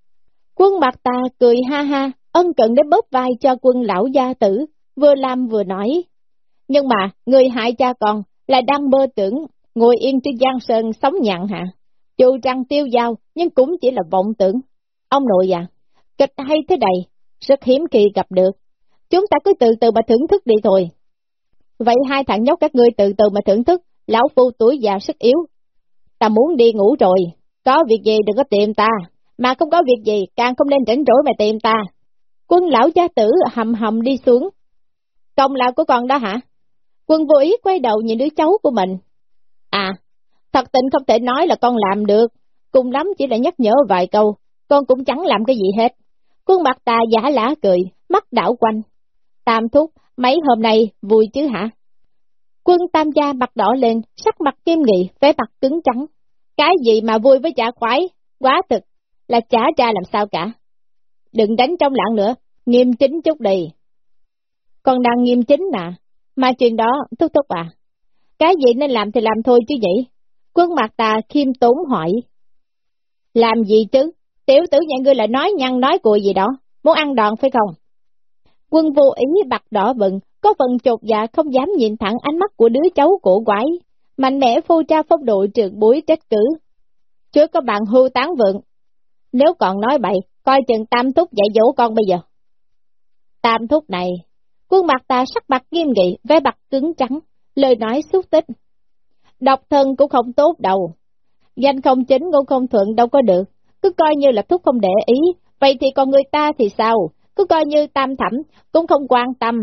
Quân mặt ta cười ha ha, ân cận đến bóp vai cho quân lão gia tử, vừa làm vừa nói. Nhưng mà, người hại cha con, là đang mơ tưởng, ngồi yên trên giang sơn sống nhặn hả? Dù rằng tiêu giao, nhưng cũng chỉ là vọng tưởng. Ông nội à, kịch hay thế này, rất hiếm kỳ gặp được. Chúng ta cứ từ từ mà thưởng thức đi thôi. Vậy hai thằng nhóc các ngươi từ từ mà thưởng thức, lão phu tuổi già sức yếu. Ta muốn đi ngủ rồi, có việc gì đừng có tìm ta, mà không có việc gì càng không nên rảnh rỗi mà tìm ta. Quân lão gia tử hầm hầm đi xuống. Công lao của con đó hả? Quân vô ý quay đầu nhìn đứa cháu của mình. À, thật tình không thể nói là con làm được, cùng lắm chỉ là nhắc nhở vài câu, con cũng chẳng làm cái gì hết. Khuôn mặt ta giả lã cười, mắt đảo quanh. Tam thúc, mấy hôm nay vui chứ hả? Quân tam gia mặt đỏ lên, sắc mặt kim nghị, vẻ mặt cứng trắng. Cái gì mà vui với chả khoái, quá thực, là trả ra làm sao cả. Đừng đánh trong lặng nữa, nghiêm chính chút đi. Còn đang nghiêm chính mà, mà chuyện đó, thúc thúc à. Cái gì nên làm thì làm thôi chứ nhỉ? Quân mặt ta khiêm tốn hỏi. Làm gì chứ? Tiểu tử nhà ngươi lại nói nhăn nói cùi gì đó, muốn ăn đòn phải không? Quân vô ý bạc đỏ bừng, có phần chột dạ không dám nhìn thẳng ánh mắt của đứa cháu cổ quái, mạnh mẽ phô tra phong độ trường bối trách cứ. Chưa có bạn hưu tán vượng, nếu còn nói bậy, coi chừng tam thúc dạy dỗ con bây giờ. Tam thúc này, quân mặt ta sắc mặt nghiêm nghị, vẻ mặt cứng trắng, lời nói xúc tích. Độc thân cũng không tốt đâu, danh không chính ngôn không thuận đâu có được, cứ coi như là thúc không để ý, vậy thì còn người ta thì sao, cứ coi như tam thẩm cũng không quan tâm,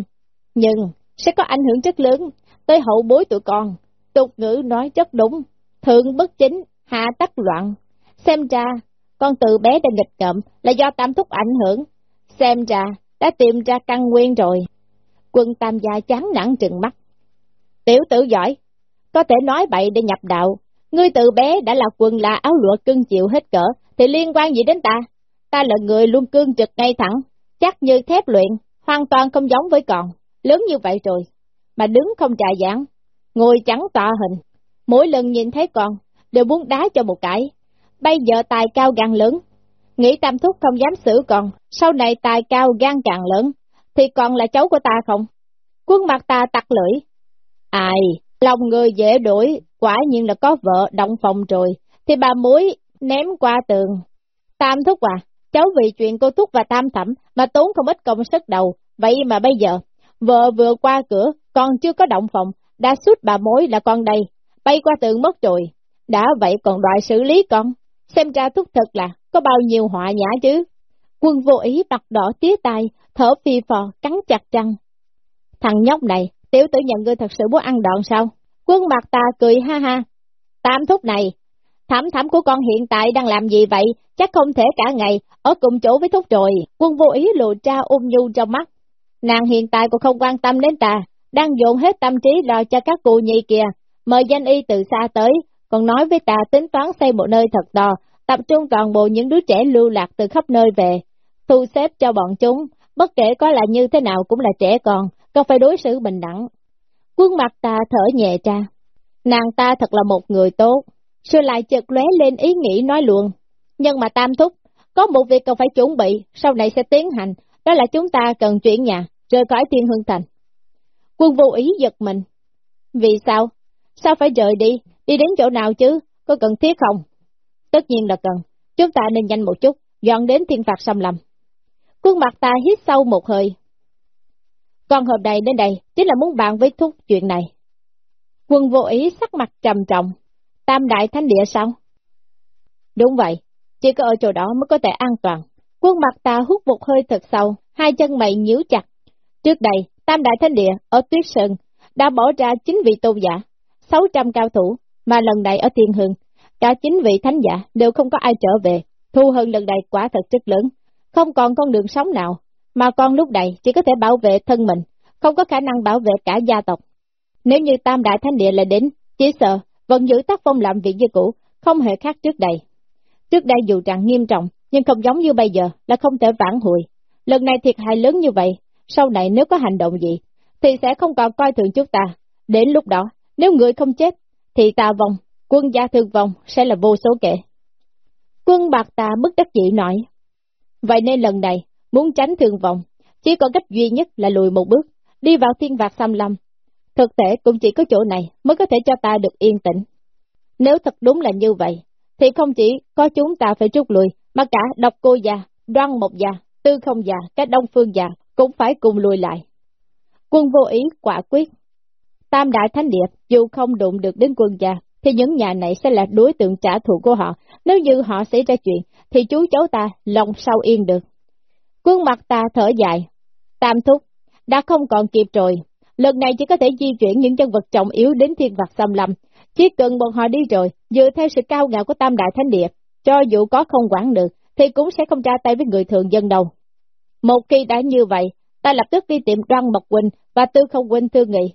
nhưng sẽ có ảnh hưởng rất lớn tới hậu bối tụi con. Tục ngữ nói rất đúng, thượng bất chính, hạ tắc loạn. Xem ra, con từ bé đã nghịch ngợm là do tam thúc ảnh hưởng. Xem ra, đã tìm ra căn nguyên rồi. Quân tam gia chán nản trừng mắt. Tiểu tử giỏi, có thể nói bậy để nhập đạo. Ngươi từ bé đã là quần là áo lụa cưng chịu hết cỡ, thì liên quan gì đến ta? Ta là người luôn cương trực ngay thẳng, chắc như thép luyện, hoàn toàn không giống với con lớn như vậy rồi, mà đứng không trà giảng, ngồi trắng tọa hình, mỗi lần nhìn thấy con, đều muốn đá cho một cái. Bây giờ tài cao gan lớn, nghĩ tam thúc không dám xử con, sau này tài cao gan càng lớn, thì còn là cháu của ta không? Quân mặt ta tặc lưỡi. Ai, lòng người dễ đuổi, quả nhiên là có vợ động phòng rồi, thì bà muối ném qua tường. Tam thúc à, cháu vì chuyện cô thúc và tam thẩm mà tốn không ít công sức đầu, vậy mà bây giờ Vợ vừa qua cửa, còn chưa có động phòng, đã suốt bà mối là con đây, bay qua tường mất rồi. Đã vậy còn đòi xử lý con, xem ra thúc thật là có bao nhiêu họa nhã chứ. Quân vô ý mặt đỏ tía tai, thở phi phò, cắn chặt răng. Thằng nhóc này, tiểu tử nhận ngươi thật sự muốn ăn đòn sao? Quân mặt ta cười ha ha. Tam thúc này, thảm thảm của con hiện tại đang làm gì vậy? Chắc không thể cả ngày ở cùng chỗ với thúc rồi. Quân vô ý lộ ra ôm nhu trong mắt, Nàng hiện tại cũng không quan tâm đến ta, đang dồn hết tâm trí lo cho các cụ nhị kìa, mời danh y từ xa tới, còn nói với ta tính toán xây một nơi thật to, tập trung toàn bộ những đứa trẻ lưu lạc từ khắp nơi về, thu xếp cho bọn chúng, bất kể có là như thế nào cũng là trẻ con, còn phải đối xử bình đẳng. Quân mặt ta thở nhẹ ra, nàng ta thật là một người tốt, rồi lại chợt lóe lên ý nghĩ nói luôn, nhưng mà tam thúc, có một việc cần phải chuẩn bị, sau này sẽ tiến hành, đó là chúng ta cần chuyển nhà, rời khỏi thiên hương thành. Quân vô ý giật mình. Vì sao? Sao phải rời đi? Đi đến chỗ nào chứ? Có cần thiết không? Tất nhiên là cần. Chúng ta nên nhanh một chút, dọn đến thiên phạt xâm lầm. Quân mặt ta hít sâu một hơi. còn hôm nay đến đây chính là muốn bàn với thúc chuyện này. Quân vô ý sắc mặt trầm trọng. Tam đại thánh địa sao? Đúng vậy, chỉ có ở chỗ đó mới có thể an toàn. Quân mặt ta hút một hơi thật sâu, hai chân mày nhíu chặt. Trước đây, Tam Đại Thánh Địa ở Tuyết Sơn đã bỏ ra chín vị tôn giả, 600 cao thủ, mà lần này ở Thiên Hương, cả chín vị thánh giả đều không có ai trở về, thu hơn lần này quả thật rất lớn, không còn con đường sống nào, mà con lúc này chỉ có thể bảo vệ thân mình, không có khả năng bảo vệ cả gia tộc. Nếu như Tam Đại Thánh Địa lại đến, chỉ sợ vẫn giữ tác phong làm việc như cũ, không hề khác trước đây. Trước đây dù trạng nghiêm trọng, nhưng không giống như bây giờ là không thể vãn hồi. Lần này thiệt hại lớn như vậy, sau này nếu có hành động gì, thì sẽ không còn coi thường chúng ta. Đến lúc đó, nếu người không chết, thì ta vong, quân gia thương vong sẽ là vô số kể. Quân bạc ta bất đắc dĩ nói. Vậy nên lần này, muốn tránh thương vong, chỉ có cách duy nhất là lùi một bước, đi vào thiên vạc xăm lâm. Thực thể cũng chỉ có chỗ này mới có thể cho ta được yên tĩnh. Nếu thật đúng là như vậy, thì không chỉ có chúng ta phải rút lui, mà cả độc cô già, đoan một già, tư không già, các đông phương già cũng phải cùng lùi lại. Quân vô ý quả quyết. Tam đại thánh điệp dù không đụng được đến quân già, thì những nhà này sẽ là đối tượng trả thù của họ. Nếu như họ xảy ra chuyện, thì chú cháu ta lòng sau yên được. Quân mặt ta thở dài. Tam thúc, đã không còn kịp rồi. Lần này chỉ có thể di chuyển những chân vật trọng yếu đến thiên vật xâm lâm. Chỉ cần bọn họ đi rồi, dựa theo sự cao ngạo của Tam Đại Thánh Địa, cho dù có không quản được, thì cũng sẽ không ra tay với người thường dân đâu. Một khi đã như vậy, ta lập tức đi tìm Đoan Mộc Quỳnh và Tư Không Quỳnh thương nghị.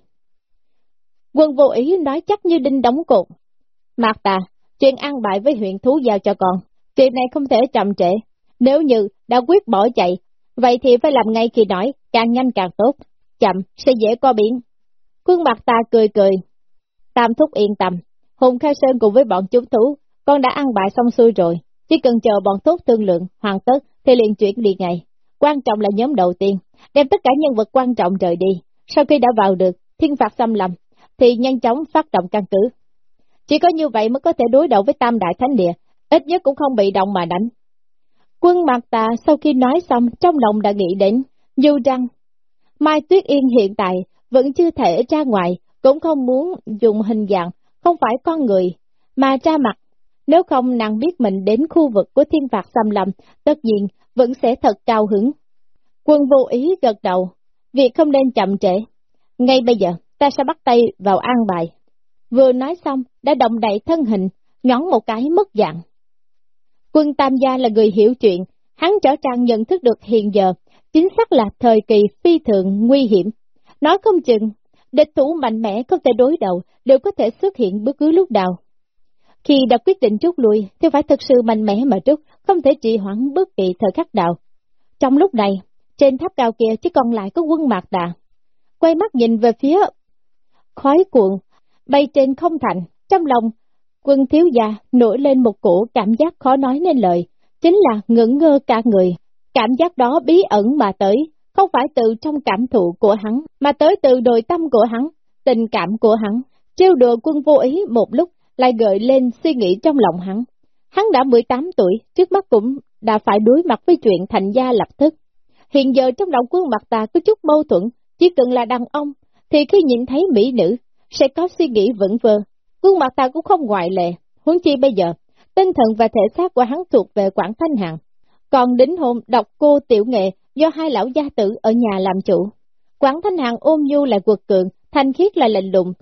Quân vô ý nói chắc như đinh đóng cột. Mạc ta, chuyện ăn bại với huyện thú giao cho con, chuyện này không thể chậm trễ. Nếu như đã quyết bỏ chạy, vậy thì phải làm ngay khi nói, càng nhanh càng tốt. Chậm, sẽ dễ co biển. Quân mặt ta cười cười. Tam thúc yên tâm, Hùng Khai Sơn cùng với bọn chúng thú, con đã ăn bại xong xuôi rồi. Chỉ cần chờ bọn tốt thương lượng, hoàn tất, thì liền chuyển đi ngay. Quan trọng là nhóm đầu tiên, đem tất cả nhân vật quan trọng rời đi. Sau khi đã vào được, thiên phạt xâm lầm, thì nhanh chóng phát động căn cứ. Chỉ có như vậy mới có thể đối đầu với Tam Đại Thánh Địa, ít nhất cũng không bị động mà đánh. Quân Mạc Tà sau khi nói xong trong lòng đã nghĩ đến, dù rằng Mai Tuyết Yên hiện tại vẫn chưa thể ra ngoài, cũng không muốn dùng hình dạng, không phải con người, mà ra mặt. Nếu không nàng biết mình đến khu vực của thiên phạt xâm lầm, tất nhiên vẫn sẽ thật cao hứng. Quân vô ý gật đầu, việc không nên chậm trễ. Ngay bây giờ, ta sẽ bắt tay vào an bài. Vừa nói xong, đã động đậy thân hình, nhón một cái mất dạng. Quân Tam Gia là người hiểu chuyện, hắn trở trang nhận thức được hiện giờ, chính xác là thời kỳ phi thường nguy hiểm. Nói không chừng, địch thủ mạnh mẽ không thể đối đầu, đều có thể xuất hiện bất cứ lúc nào. Khi đã quyết định rút lui, thì phải thật sự mạnh mẽ mà rút, không thể trì hoãn bất kỳ thời khắc nào. Trong lúc này, trên tháp cao kia chỉ còn lại có quân mạc đà. Quay mắt nhìn về phía khói cuộn, bay trên không thành, trong lòng quân thiếu gia nổi lên một cổ cảm giác khó nói nên lời, chính là ngưỡng ngơ cả người. Cảm giác đó bí ẩn mà tới, không phải từ trong cảm thụ của hắn, mà tới từ đồi tâm của hắn, tình cảm của hắn. Trêu đùa quân vô ý một lúc, lại gợi lên suy nghĩ trong lòng hắn. Hắn đã 18 tuổi, trước mắt cũng đã phải đối mặt với chuyện thành gia lập tức. Hiện giờ trong lòng quân mặt ta có chút mâu thuẫn, chỉ cần là đàn ông, thì khi nhìn thấy mỹ nữ, sẽ có suy nghĩ vững vơ. Quân mặt ta cũng không ngoại lệ, huống chi bây giờ, tinh thần và thể xác của hắn thuộc về Quảng Thanh Hạng. Còn đính hôn đọc cô tiểu nghệ do hai lão gia tử ở nhà làm chủ. Quảng Thanh hàng ôm nhu là quật cường, thanh khiết là lệnh lùng,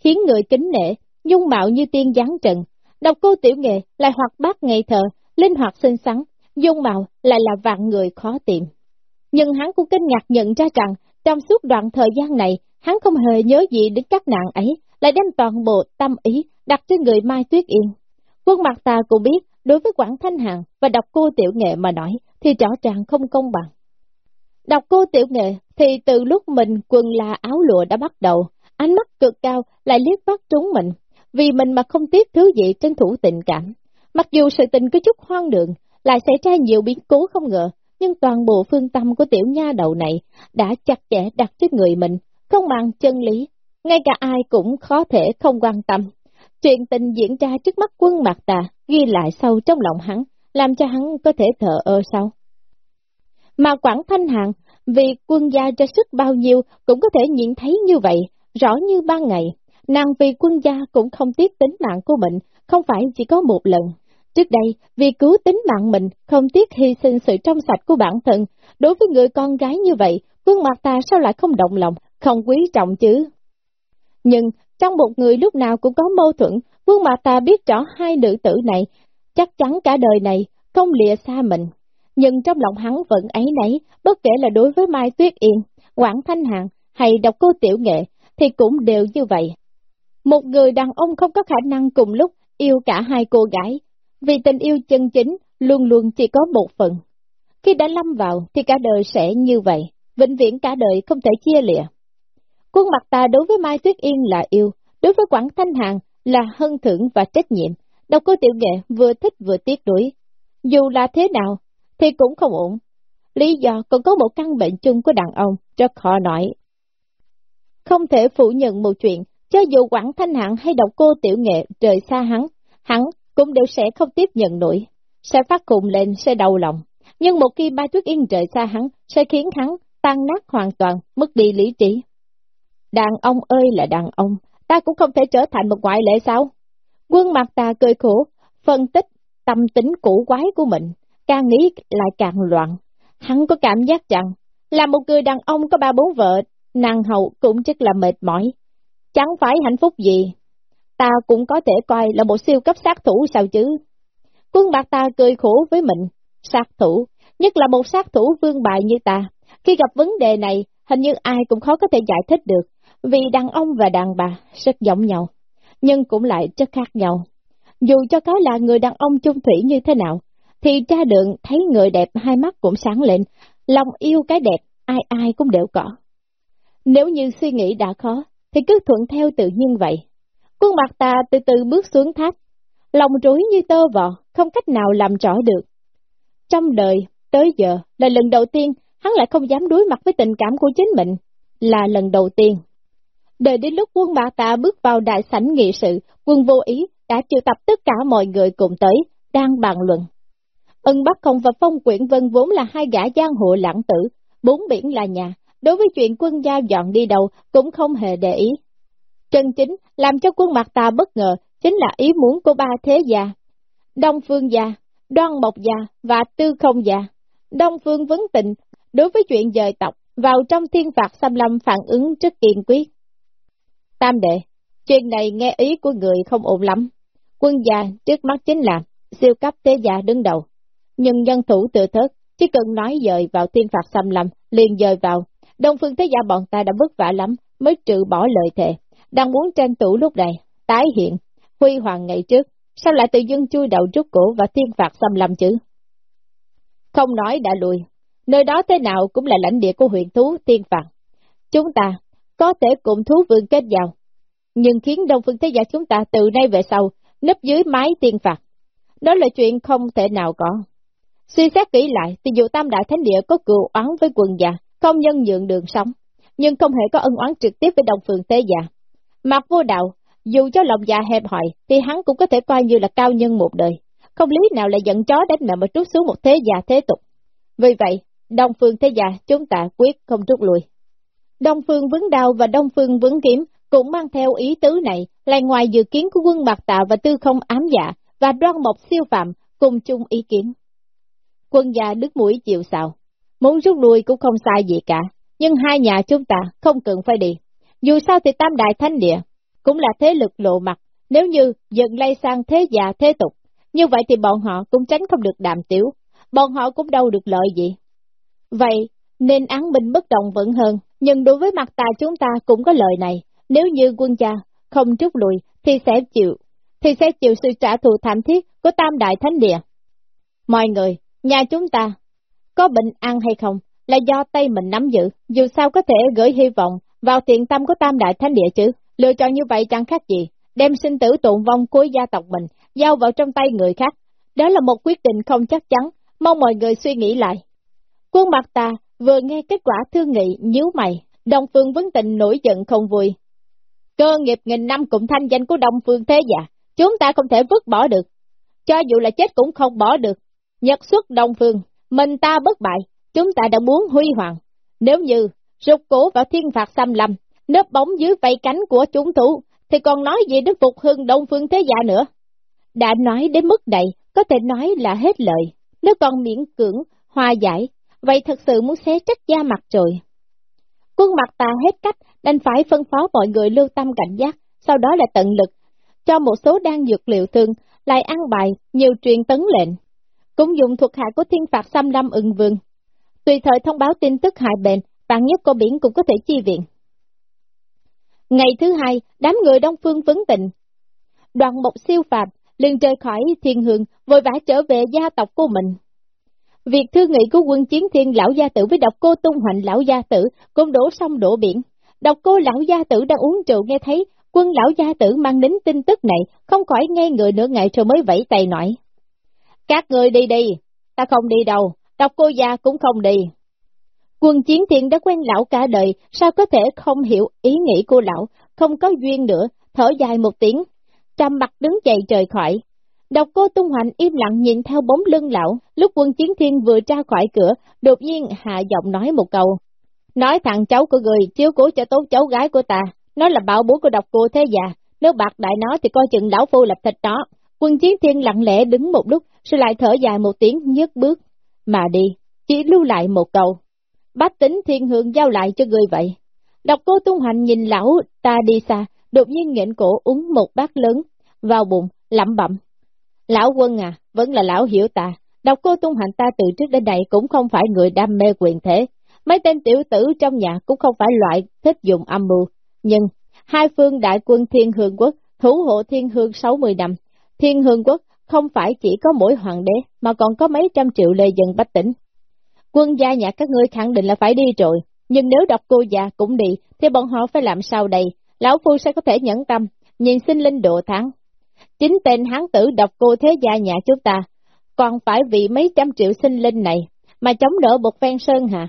khiến người kính nể, dung mạo như tiên giáng trận. Đọc cô tiểu nghệ lại hoạt bát ngây thờ, linh hoạt xinh xắn, dung mạo lại là vạn người khó tìm. Nhưng hắn cũng kinh ngạc nhận ra rằng, trong suốt đoạn thời gian này, hắn không hề nhớ gì đến các nạn ấy, lại đem toàn bộ tâm ý đặt trên người Mai Tuyết Yên. Quân mặt ta cũng biết, đối với Quảng Thanh Hằng và đọc cô tiểu nghệ mà nói, thì rõ ràng không công bằng. Đọc cô tiểu nghệ thì từ lúc mình quần là áo lụa đã bắt đầu, ánh mắt cực cao lại liếc bắt trúng mình, vì mình mà không tiếc thứ gì trên thủ tình cảm. Mặc dù sự tình có chút hoang đường, lại xảy ra nhiều biến cố không ngờ, nhưng toàn bộ phương tâm của tiểu nha đầu này đã chặt chẽ đặt trên người mình, không bằng chân lý, ngay cả ai cũng khó thể không quan tâm. Chuyện tình diễn ra trước mắt quân mặt tà, ghi lại sâu trong lòng hắn, làm cho hắn có thể thở ơ sau. Mà Quảng Thanh Hạng, vì quân gia ra sức bao nhiêu cũng có thể nhìn thấy như vậy, rõ như ban ngày. Nàng vì quân gia cũng không tiếc tính mạng của mình, không phải chỉ có một lần. Trước đây, vì cứu tính mạng mình, không tiếc hy sinh sự trong sạch của bản thân, đối với người con gái như vậy, quân mặt ta sao lại không động lòng, không quý trọng chứ? Nhưng, trong một người lúc nào cũng có mâu thuẫn, Vương mặt ta biết rõ hai nữ tử này, chắc chắn cả đời này, không lìa xa mình. Nhưng trong lòng hắn vẫn ấy nấy, bất kể là đối với Mai Tuyết Yên, Quảng Thanh Hạng hay độc cô tiểu nghệ, thì cũng đều như vậy. Một người đàn ông không có khả năng cùng lúc yêu cả hai cô gái, vì tình yêu chân chính luôn luôn chỉ có một phần. Khi đã lâm vào thì cả đời sẽ như vậy, vĩnh viễn cả đời không thể chia lìa. Quân mặt ta đối với Mai Tuyết Yên là yêu, đối với Quảng Thanh Hàng là hân thưởng và trách nhiệm. Độc cô tiểu nghệ vừa thích vừa tiếc đuổi. Dù là thế nào, thì cũng không ổn. Lý do còn có một căn bệnh chung của đàn ông, rất khó nói. Không thể phủ nhận một chuyện, cho dù Quảng Thanh Hạng hay độc cô tiểu nghệ rời xa hắn, hắn cũng đều sẽ không tiếp nhận nổi, sẽ phát cùng lên, sẽ đau lòng. Nhưng một khi mai tuyết yên rời xa hắn, sẽ khiến hắn tan nát hoàn toàn, mất đi lý trí. Đàn ông ơi là đàn ông, ta cũng không thể trở thành một ngoại lệ sao? Quân mặt ta cười khổ, phân tích tâm tính cũ quái của mình, càng nghĩ lại càng loạn. Hắn có cảm giác rằng, là một người đàn ông có ba bốn vợ, nàng hậu cũng chắc là mệt mỏi. Chẳng phải hạnh phúc gì, ta cũng có thể coi là một siêu cấp sát thủ sao chứ. Quân bạc ta cười khổ với mình, sát thủ, nhất là một sát thủ vương bại như ta, khi gặp vấn đề này, hình như ai cũng khó có thể giải thích được, vì đàn ông và đàn bà rất giống nhau, nhưng cũng lại rất khác nhau. Dù cho có là người đàn ông chung thủy như thế nào, thì cha đường thấy người đẹp hai mắt cũng sáng lên, lòng yêu cái đẹp, ai ai cũng đều có. Nếu như suy nghĩ đã khó, thì cứ thuận theo tự nhiên vậy. Quân mặt ta từ từ bước xuống tháp, lòng rối như tơ vò, không cách nào làm rõ được. Trong đời, tới giờ, là lần đầu tiên hắn lại không dám đối mặt với tình cảm của chính mình, là lần đầu tiên. Đợi đến lúc quân bạc tạ bước vào đại sảnh nghị sự, quân vô ý đã triệu tập tất cả mọi người cùng tới, đang bàn luận. Ân Bắc Không và Phong Quyển Vân vốn là hai gã giang hộ lãng tử, bốn biển là nhà, đối với chuyện quân gia dọn đi đâu cũng không hề để ý. Chân chính làm cho quân mặt ta bất ngờ chính là ý muốn của ba thế gia. Đông Phương gia, Đoan Mộc gia và Tư Không gia. Đông Phương vấn tịnh đối với chuyện dời tộc vào trong thiên phạt xâm lâm phản ứng rất kiên quyết. Tam đệ, chuyện này nghe ý của người không ổn lắm. Quân gia trước mắt chính là siêu cấp thế gia đứng đầu. Nhưng nhân thủ tự thất, chỉ cần nói dời vào thiên phạt xâm lâm, liền dời vào. Đông phương thế gia bọn ta đã vất vả lắm, mới trừ bỏ lời thề. Đang muốn tranh tủ lúc này, tái hiện, huy hoàng ngày trước, sao lại tự dưng chui đầu rút cổ và thiên phạt xâm lâm chứ? Không nói đã lùi, nơi đó thế nào cũng là lãnh địa của huyện thú tiên phạt. Chúng ta có thể cùng thú vương kết giao, nhưng khiến Đông Phương Thế Gia chúng ta từ nay về sau nấp dưới mái tiên phạt. Đó là chuyện không thể nào có. Suy xét kỹ lại, thì dù Tam Đại Thánh Địa có cựu oán với quần già, không nhân nhượng đường sống, nhưng không hề có ân oán trực tiếp với Đông Phương Thế Gia. Mặt vô đạo, dù cho lòng già hẹp hòi, thì hắn cũng có thể coi như là cao nhân một đời. Không lý nào lại giận chó đánh mẹ mà trút xuống một thế già thế tục. Vì vậy, Đông Phương Thế Gia chúng ta quyết không rút lui. Đông Phương Vấn Đao và Đông Phương Vấn Kiếm cũng mang theo ý tứ này, là ngoài dự kiến của quân Bạc Tạ và Tư Không ám dạ, và đoan mộc siêu phạm cùng chung ý kiến. Quân gia đứt mũi chịu sao, muốn rút lui cũng không sai gì cả, nhưng hai nhà chúng ta không cần phải đi. Dù sao thì Tam Đại Thánh Địa cũng là thế lực lộ mặt, nếu như dần lây sang thế già thế tục, như vậy thì bọn họ cũng tránh không được đàm tiếu, bọn họ cũng đâu được lợi gì. Vậy, nên án binh bất động vẫn hơn, nhưng đối với mặt ta chúng ta cũng có lời này, nếu như quân gia không rút lui thì sẽ chịu, thì sẽ chịu sự trả thù thảm thiết của Tam Đại Thánh Địa. Mọi người, nhà chúng ta, có bình an hay không, là do tay mình nắm giữ, dù sao có thể gửi hy vọng vào thiện tâm của Tam Đại Thánh Địa chứ, lựa chọn như vậy chẳng khác gì, đem sinh tử tụng vong của gia tộc mình, giao vào trong tay người khác. Đó là một quyết định không chắc chắn, mong mọi người suy nghĩ lại. Quân mặt ta vừa nghe kết quả thương nghị nhíu mày, Đông Phương Vấn Tịnh nổi giận không vui. Cơ nghiệp nghìn năm cùng thanh danh của Đông Phương thế giả, chúng ta không thể vứt bỏ được. Cho dù là chết cũng không bỏ được. Nhật xuất Đông Phương, mình ta bất bại, chúng ta đã muốn huy hoàng. Nếu như rụt cổ vào thiên phạt xâm lâm, nấp bóng dưới vây cánh của chúng thủ, thì còn nói gì đến phục hưng Đông Phương thế giả nữa. Đã nói đến mức này, có thể nói là hết lời. Nếu còn miễn cưỡng, hòa giải, vậy thật sự muốn xé trách da mặt rồi. Quân mặt ta hết cách, đành phải phân phó mọi người lưu tâm cảnh giác, sau đó là tận lực, cho một số đang dược liệu thương, lại ăn bài, nhiều truyền tấn lệnh. Cũng dùng thuộc hạ của thiên phạt xâm lâm ưng vương. Tùy thời thông báo tin tức hại bệnh, bạn nhất cô biển cũng có thể chi viện. Ngày thứ hai, đám người Đông Phương vấn tịnh. Đoàn một siêu phạt, liền rời khỏi thiên hương, vội vã trở về gia tộc của mình. Việc thư nghị của quân chiến thiên lão gia tử với độc cô tung hoành lão gia tử cũng đổ sông đổ biển. Độc cô lão gia tử đang uống rượu nghe thấy quân lão gia tử mang đến tin tức này, không khỏi nghe người nửa ngày rồi mới vẫy tay nói. Các người đi đi, ta không đi đâu, độc cô gia cũng không đi. Quân chiến thiên đã quen lão cả đời, sao có thể không hiểu ý nghĩ của lão, không có duyên nữa, thở dài một tiếng, trầm mặt đứng dậy trời khỏi. Độc cô tung hoành im lặng nhìn theo bóng lưng lão, lúc quân chiến thiên vừa ra khỏi cửa, đột nhiên hạ giọng nói một câu. Nói thằng cháu của người chiếu cố cho tốt cháu gái của ta, nó là bảo bố của độc cô thế già, nếu bạc đại nó thì coi chừng lão phu lập thịt đó. Quân chiến thiên lặng lẽ đứng một lúc, rồi lại thở dài một tiếng nhấc bước, mà đi, chỉ lưu lại một câu. Bách tính thiên hương giao lại cho người vậy. Độc cô tung hành nhìn lão ta đi xa, đột nhiên nghẹn cổ uống một bát lớn, vào bụng, lẩm bẩm. Lão quân à, vẫn là lão hiểu ta, độc cô tung hành ta từ trước đến nay cũng không phải người đam mê quyền thế. Mấy tên tiểu tử trong nhà cũng không phải loại thích dùng âm mưu. Nhưng, hai phương đại quân thiên hương quốc, thủ hộ thiên hương 60 năm, thiên hương quốc không phải chỉ có mỗi hoàng đế, mà còn có mấy trăm triệu lê dân bách tỉnh. Quân gia nhà các ngươi khẳng định là phải đi rồi, nhưng nếu độc cô già cũng đi, thì bọn họ phải làm sao đây? Lão Phu sẽ có thể nhẫn tâm, nhìn sinh linh độ tháng. Chính tên hán tử độc cô thế gia nhà chúng ta, còn phải vì mấy trăm triệu sinh linh này, mà chống đỡ một phen sơn hả?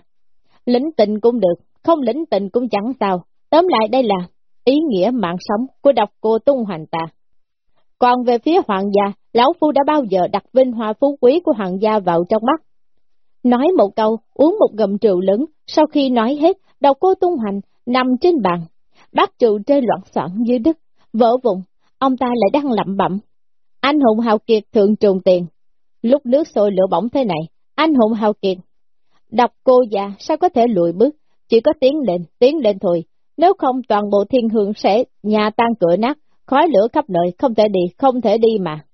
Lĩnh tình cũng được, không lĩnh tình cũng chẳng sao. Tóm lại đây là ý nghĩa mạng sống của độc cô tung hoành ta. Còn về phía hoàng gia, Lão Phu đã bao giờ đặt vinh hoa phú quý của hoàng gia vào trong mắt. Nói một câu, uống một gầm rượu lớn, sau khi nói hết, đầu cô tung hành, nằm trên bàn. Bát rượu rơi loạn soạn dưới đất, vỡ vụn, ông ta lại đang lẩm bẩm. Anh hùng hào kiệt thượng trùng tiền. Lúc nước sôi lửa bỏng thế này, anh hùng hào kiệt. Đọc cô già sao có thể lùi bước, chỉ có tiến lên, tiến lên thôi. Nếu không toàn bộ thiên hương sẽ nhà tan cửa nát, khói lửa khắp nơi, không thể đi, không thể đi mà.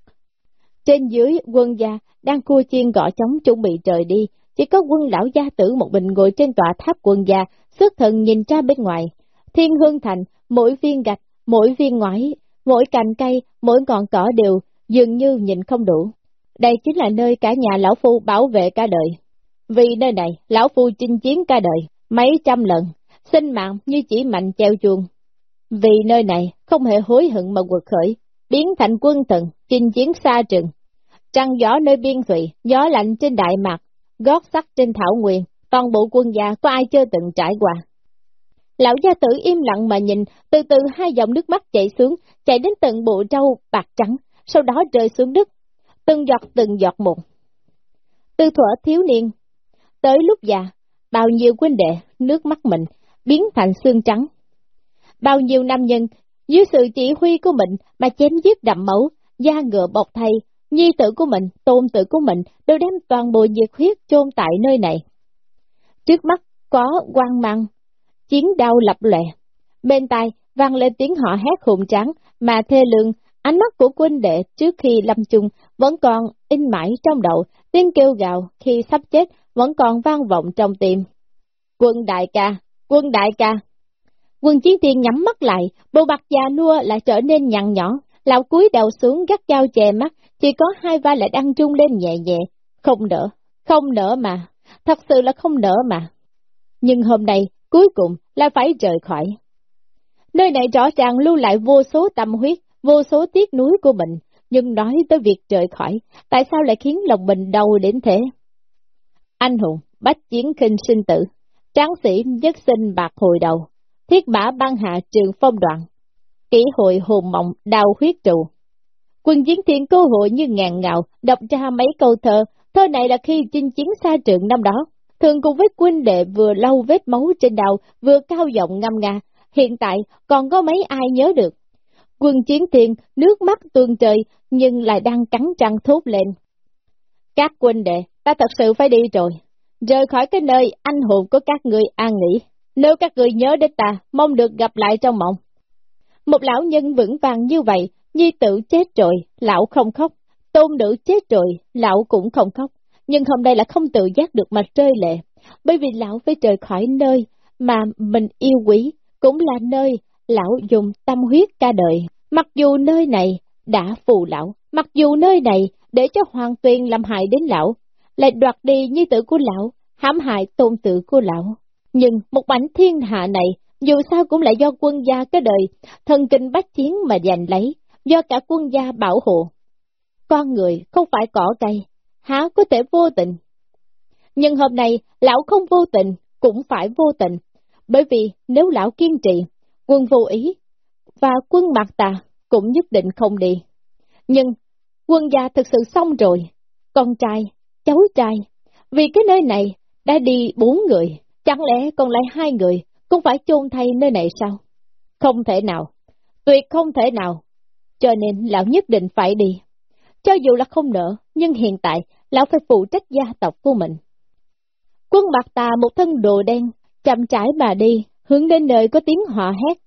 Trên dưới, quân gia đang cua chiên gõ trống chuẩn bị trời đi, chỉ có quân lão gia tử một mình ngồi trên tòa tháp quân gia, xuất thần nhìn ra bên ngoài. Thiên hương thành, mỗi viên gạch, mỗi viên ngoái, mỗi cành cây, mỗi ngọn cỏ đều dường như nhìn không đủ. Đây chính là nơi cả nhà lão phu bảo vệ cả đời. Vì nơi này, lão phu chinh chiến cả đời, mấy trăm lần, sinh mạng như chỉ mạnh treo chuông. Vì nơi này không hề hối hận mà quật khởi, biến thành quân thần, chinh chiến xa trường. Trăng gió nơi biên thủy, gió lạnh trên đại mạc, gót sắt trên thảo nguyên, toàn bộ quân gia có ai chưa từng trải qua. Lão gia tử im lặng mà nhìn, từ từ hai dòng nước mắt chảy xuống, chảy đến tận bộ trâu bạc trắng, sau đó rơi xuống đất, từng giọt từng giọt một. Từ thuở thiếu niên, tới lúc già, bao nhiêu huynh đệ, nước mắt mình, biến thành xương trắng. Bao nhiêu nam nhân, dưới sự chỉ huy của mình mà chém giết đậm máu, da ngựa bọc thay, nhi tử của mình, tôn tử của mình đều đem toàn bộ nhiệt huyết chôn tại nơi này. Trước mắt có quang mang, chiến đao lập lệ. Bên tai vang lên tiếng họ hét hùng trắng mà thê lương, ánh mắt của quân đệ trước khi lâm chung vẫn còn in mãi trong đầu, tiếng kêu gào khi sắp chết vẫn còn vang vọng trong tim. Quân đại ca, quân đại ca. Quân chiến tiên nhắm mắt lại, bộ mặt già nua lại trở nên nhằn nhỏ, lão cúi đầu xuống gắt dao chè mắt, chỉ có hai vai lại đang trung lên nhẹ nhẹ. Không nở, không nở mà, thật sự là không nở mà. Nhưng hôm nay, cuối cùng là phải rời khỏi. Nơi này rõ ràng lưu lại vô số tâm huyết, vô số tiếc núi của mình, nhưng nói tới việc rời khỏi, tại sao lại khiến lòng mình đau đến thế? Anh hùng, bách chiến khinh sinh tử, tráng sĩ nhất sinh bạc hồi đầu, thiết mã ban hạ trường phong đoạn, kỹ hội hồn mộng đào huyết trụ. Quân chiến thiên cơ hội như ngàn ngào, đọc ra mấy câu thơ, thơ này là khi chinh chiến xa trường năm đó, thường cùng với quân đệ vừa lau vết máu trên đầu, vừa cao giọng ngâm nga, hiện tại còn có mấy ai nhớ được. Quân chiến thiên, nước mắt tuôn trời, nhưng lại đang cắn răng thốt lên. Các quân đệ, ta thật sự phải đi rồi, rời khỏi cái nơi anh hùng của các người an nghỉ. Nếu các người nhớ đến ta, mong được gặp lại trong mộng. Một lão nhân vững vàng như vậy, nhi tử chết rồi, lão không khóc, tôn nữ chết rồi, lão cũng không khóc. Nhưng hôm nay là không tự giác được mà rơi lệ, bởi vì lão phải rời khỏi nơi mà mình yêu quý, cũng là nơi lão dùng tâm huyết ca đời. Mặc dù nơi này đã phù lão, mặc dù nơi này để cho hoàng tuyền làm hại đến lão, lại đoạt đi nhi tử của lão, hãm hại tôn tử của lão. Nhưng một mảnh thiên hạ này, dù sao cũng là do quân gia cái đời, thần kinh bách chiến mà giành lấy, do cả quân gia bảo hộ. Con người không phải cỏ cây, há có thể vô tình. Nhưng hôm nay, lão không vô tình, cũng phải vô tình, bởi vì nếu lão kiên trì, quân vô ý, và quân mặt tà cũng nhất định không đi. Nhưng, quân gia thực sự xong rồi, con trai, cháu trai, vì cái nơi này đã đi bốn người, chẳng lẽ còn lại hai người cũng phải chôn thay nơi này sao? Không thể nào, tuyệt không thể nào, cho nên lão nhất định phải đi. Cho dù là không nỡ, nhưng hiện tại lão phải phụ trách gia tộc của mình. Quân bạc tà một thân đồ đen, chậm trải mà đi, hướng đến nơi có tiếng họ hét.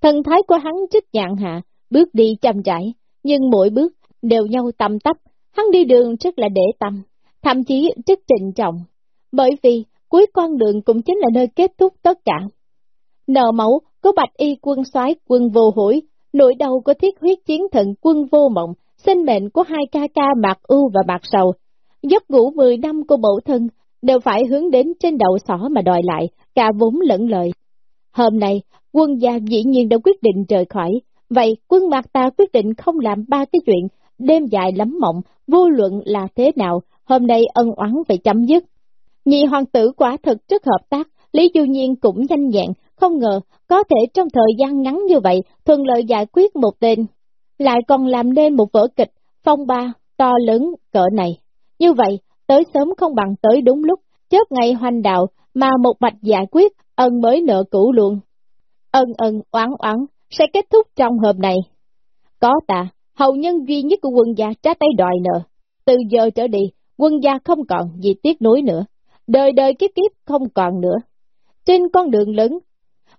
Thần thái của hắn trích nhạn hạ, bước đi chậm trải, nhưng mỗi bước đều nhau tầm tấp, hắn đi đường rất là để tâm, thậm chí rất trịnh trọng, bởi vì cuối con đường cũng chính là nơi kết thúc tất cả. Nợ mẫu có bạch y quân soái quân vô hủy, nỗi đau có thiết huyết chiến thần quân vô mộng, sinh mệnh của hai ca ca Mạc Ưu và Mạc Sầu. Giấc ngủ 10 năm của mẫu thân đều phải hướng đến trên đầu sỏ mà đòi lại, cả vốn lẫn lợi. Hôm nay, quân gia dĩ nhiên đã quyết định rời khỏi, vậy quân Mạc ta quyết định không làm ba cái chuyện, đêm dài lắm mộng, vô luận là thế nào, hôm nay ân oán phải chấm dứt. Nhị hoàng tử quả thực rất hợp tác, Lý Du Nhiên cũng nhanh nhẹn, không ngờ có thể trong thời gian ngắn như vậy thuận lợi giải quyết một tên, lại còn làm nên một vở kịch phong ba to lớn cỡ này. Như vậy, tới sớm không bằng tới đúng lúc, chớp ngày hoành đạo mà một mạch giải quyết, ân mới nợ cũ luôn. Ân ân oán oán sẽ kết thúc trong hợp này. Có ta, hậu nhân duy nhất của quân gia trá tay đòi nợ. Từ giờ trở đi, quân gia không còn gì tiếc nuối nữa. Đời đời kiếp kiếp không còn nữa. Trên con đường lớn,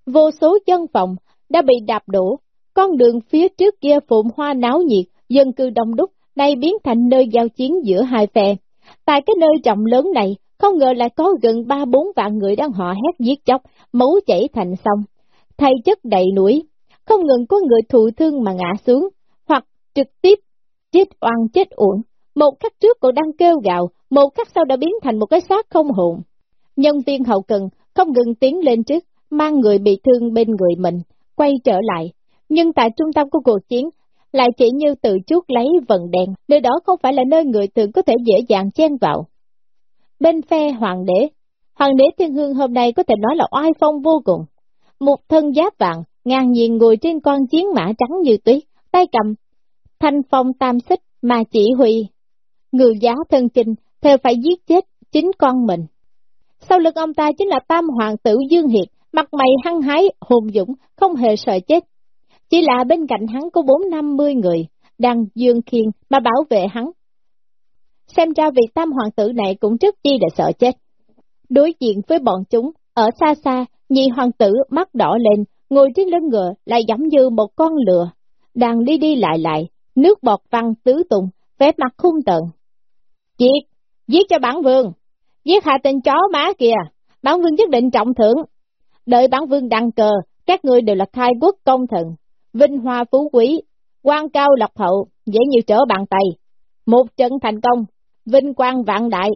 vô số dân phòng đã bị đạp đổ, con đường phía trước kia phụng hoa náo nhiệt, dân cư đông đúc, nay biến thành nơi giao chiến giữa hai phe. Tại cái nơi trọng lớn này, không ngờ lại có gần ba bốn vạn người đang họ hét giết chóc, máu chảy thành sông, thay chất đầy núi. Không ngừng có người thụ thương mà ngã xuống, hoặc trực tiếp chết oan chết uổng. Một khắc trước còn đang kêu gào, một khắc sau đã biến thành một cái xác không hồn. Nhân viên hậu cần không ngừng tiến lên trước, mang người bị thương bên người mình, quay trở lại. Nhưng tại trung tâm của cuộc chiến, lại chỉ như tự chuốt lấy vận đèn, nơi đó không phải là nơi người thường có thể dễ dàng chen vào. Bên phe hoàng đế, hoàng đế thiên hương hôm nay có thể nói là oai phong vô cùng. Một thân giáp vàng, ngang nhiên ngồi trên con chiến mã trắng như tuyết, tay cầm, thanh phong tam xích mà chỉ huy. Người giá thân chinh, theo phải giết chết chính con mình. Sau lưng ông ta chính là tam hoàng tử Dương Hiệt, mặt mày hăng hái, hùng dũng, không hề sợ chết. Chỉ là bên cạnh hắn có bốn năm mươi người, đang dương khiên mà bảo vệ hắn. Xem ra vị tam hoàng tử này cũng rất chi để sợ chết. Đối diện với bọn chúng, ở xa xa, nhị hoàng tử mắt đỏ lên, ngồi trên lưng ngựa lại giống như một con lừa, đang đi đi lại lại, nước bọt văng tứ tung, vẻ mặt khung tợn. Giết, giết cho bản vương, giết hạ tên chó má kìa, bản vương nhất định trọng thưởng. Đợi bản vương đăng cờ, các ngươi đều là khai quốc công thần, vinh hoa phú quý, quan cao lộc hậu, dễ như trở bàn tay. Một trận thành công, vinh quang vạn đại.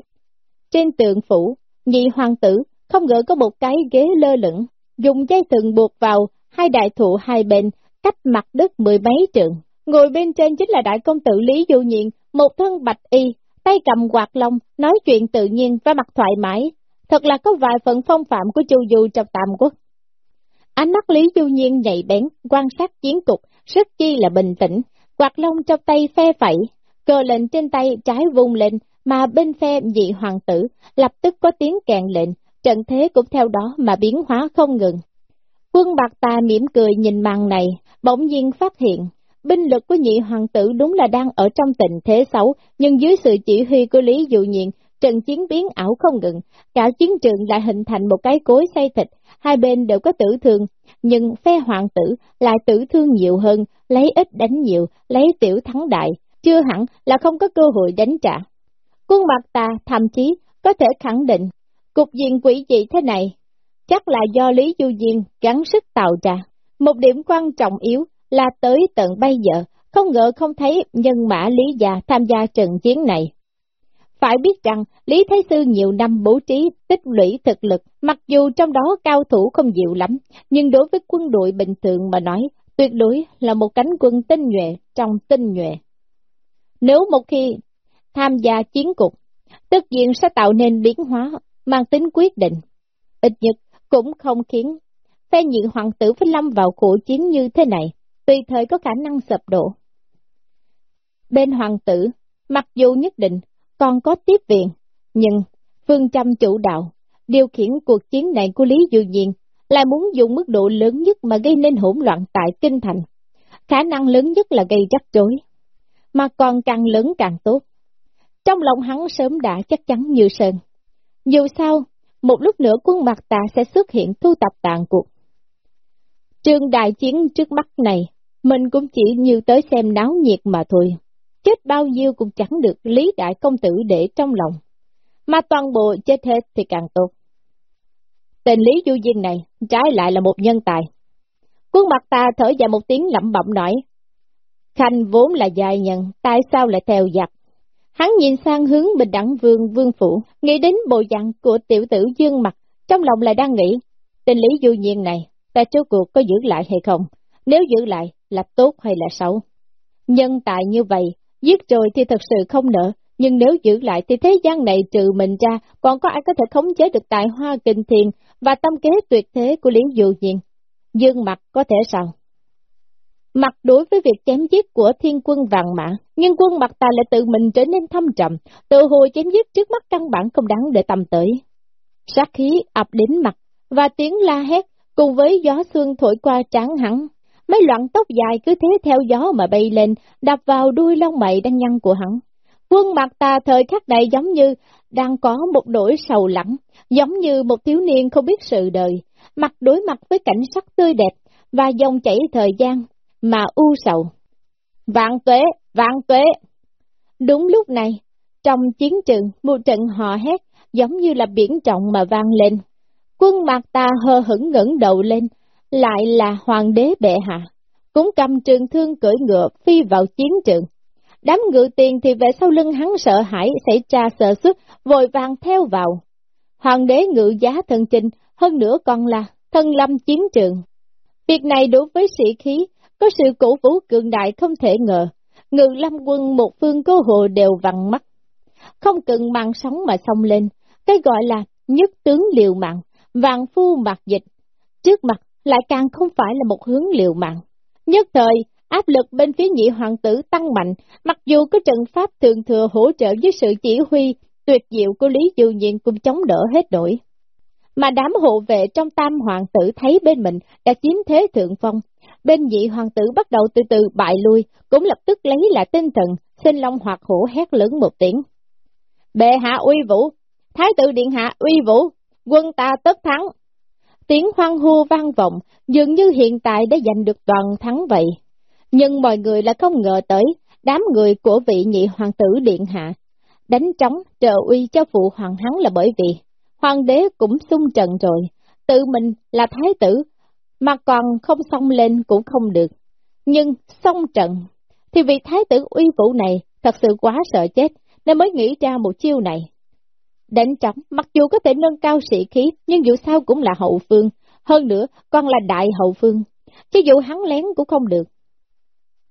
Trên tượng phủ, nhị hoàng tử không ngờ có một cái ghế lơ lửng, dùng dây thừng buộc vào hai đại thụ hai bên, cách mặt đất mười mấy trượng Ngồi bên trên chính là đại công tử Lý Du Nhiên, một thân bạch y, tay cầm quạt lông, nói chuyện tự nhiên và mặt thoải mái. Thật là có vài phần phong phạm của Chu Du trong Tam Quốc. Ánh mắt Lý Du Nhiên nhạy bén, quan sát chiến cục, rất chi là bình tĩnh, quạt lông trong tay phe phẩy, cờ lệnh trên tay trái vung lên, mà bên phe dị hoàng tử lập tức có tiếng kèn lệnh, trận thế cũng theo đó mà biến hóa không ngừng. Quân bạc tà mỉm cười nhìn màn này, bỗng nhiên phát hiện, binh lực của nhị hoàng tử đúng là đang ở trong tình thế xấu, nhưng dưới sự chỉ huy của Lý Dụ Nhiên, trận chiến biến ảo không ngừng, cả chiến trường lại hình thành một cái cối xây thịt, hai bên đều có tử thương, nhưng phe hoàng tử lại tử thương nhiều hơn, lấy ít đánh nhiều, lấy tiểu thắng đại, chưa hẳn là không có cơ hội đánh trả. Quân mặt ta thậm chí có thể khẳng định, cục diện quỷ dị thế này, chắc là do Lý Du Diên gắn sức tạo ra. Một điểm quan trọng yếu là tới tận bây giờ, không ngờ không thấy nhân mã Lý Già tham gia trận chiến này. Phải biết rằng, Lý Thái Sư nhiều năm bố trí, tích lũy thực lực, mặc dù trong đó cao thủ không nhiều lắm, nhưng đối với quân đội bình thường mà nói, tuyệt đối là một cánh quân tinh nhuệ trong tinh nhuệ. Nếu một khi tham gia chiến cục, tất nhiên sẽ tạo nên biến hóa, mang tính quyết định. Ít nhất cũng không khiến phe nhị hoàng tử phải lâm vào cuộc chiến như thế này, tùy thời có khả năng sập đổ. Bên hoàng tử, mặc dù nhất định còn có tiếp viện, nhưng phương châm chủ đạo, điều khiển cuộc chiến này của Lý Dư Nhiên là muốn dùng mức độ lớn nhất mà gây nên hỗn loạn tại kinh thành. Khả năng lớn nhất là gây rắc rối, mà còn càng lớn càng tốt. Trong lòng hắn sớm đã chắc chắn như sơn. Dù sao, một lúc nữa quân mặt tà sẽ xuất hiện thu tập tàn cuộc. Trường đại chiến trước mắt này, mình cũng chỉ như tới xem náo nhiệt mà thôi chết bao nhiêu cũng chẳng được Lý Đại Công Tử để trong lòng, mà toàn bộ chết hết thì càng tốt. Tên Lý Du Diên này, trái lại là một nhân tài. Quân mặt ta thở dài một tiếng lẩm bẩm nói, Khanh vốn là dài nhân, tại sao lại theo giặc? Hắn nhìn sang hướng bình đẳng vương vương phủ, nghĩ đến bộ dạng của tiểu tử dương mặt, trong lòng lại đang nghĩ, tên lý du nhiên này, ta trước cuộc có giữ lại hay không? Nếu giữ lại, là tốt hay là xấu? Nhân tài như vậy, giết rồi thì thật sự không nợ, nhưng nếu giữ lại thì thế gian này trừ mình ra, còn có ai có thể khống chế được tài hoa kinh thiền và tâm kế tuyệt thế của liễn Du Nhiên? Dương mặt có thể sao? Mặt đối với việc chém giết của thiên quân vàng mã, nhưng quân mặt ta lại tự mình trở nên thâm trầm, tự hồi chém giết trước mắt căn bản không đáng để tầm tới. Sát khí ập đến mặt, và tiếng la hét, cùng với gió xương thổi qua trán hắn. Mấy loạn tóc dài cứ thế theo gió mà bay lên, đập vào đuôi lông mày đang nhăn của hắn. Quân mặt ta thời khắc này giống như đang có một nỗi sầu lắng, giống như một thiếu niên không biết sự đời, mặt đối mặt với cảnh sắc tươi đẹp và dòng chảy thời gian mà u sầu. Vạn tuế, vạn tuế! Đúng lúc này, trong chiến trường, một trận hò hét giống như là biển trọng mà vang lên. Quân mặt ta hờ hững ngẩng đầu lên, lại là hoàng đế bệ hạ, cũng cầm trường thương cưỡi ngựa phi vào chiến trường. Đám ngựa tiền thì về sau lưng hắn sợ hãi xảy ra sợ sức vội vàng theo vào. Hoàng đế ngự giá thần trình, hơn nữa còn là thân lâm chiến trường. Việc này đối với sĩ khí có sự cổ vũ cường đại không thể ngờ, ngự lâm quân một phương cố hồ đều vặn mắt. Không cần mang sóng mà xông lên, cái gọi là nhất tướng liều mạng, vàng phu mặt dịch. Trước mặt lại càng không phải là một hướng liều mạng. Nhất thời, áp lực bên phía nhị hoàng tử tăng mạnh, mặc dù có trận pháp thường thừa hỗ trợ với sự chỉ huy tuyệt diệu của Lý dư Nhiên cũng chống đỡ hết nổi. Mà đám hộ vệ trong tam hoàng tử thấy bên mình đã chiếm thế thượng phong, bên nhị hoàng tử bắt đầu từ từ bại lui, cũng lập tức lấy lại tinh thần, sinh long hoặc hổ hét lớn một tiếng. Bệ hạ uy vũ, thái tử điện hạ uy vũ, quân ta tất thắng. Tiếng hoang hô vang vọng, dường như hiện tại đã giành được toàn thắng vậy. Nhưng mọi người lại không ngờ tới, đám người của vị nhị hoàng tử điện hạ, đánh trống trợ uy cho phụ hoàng hắn là bởi vì hoàng đế cũng xung trận rồi, tự mình là thái tử, mà còn không xông lên cũng không được. Nhưng xông trận, thì vị thái tử uy vũ này thật sự quá sợ chết, nên mới nghĩ ra một chiêu này. Đánh trống, mặc dù có thể nâng cao sĩ khí, nhưng dù sao cũng là hậu phương, hơn nữa còn là đại hậu phương, chứ dù hắn lén cũng không được.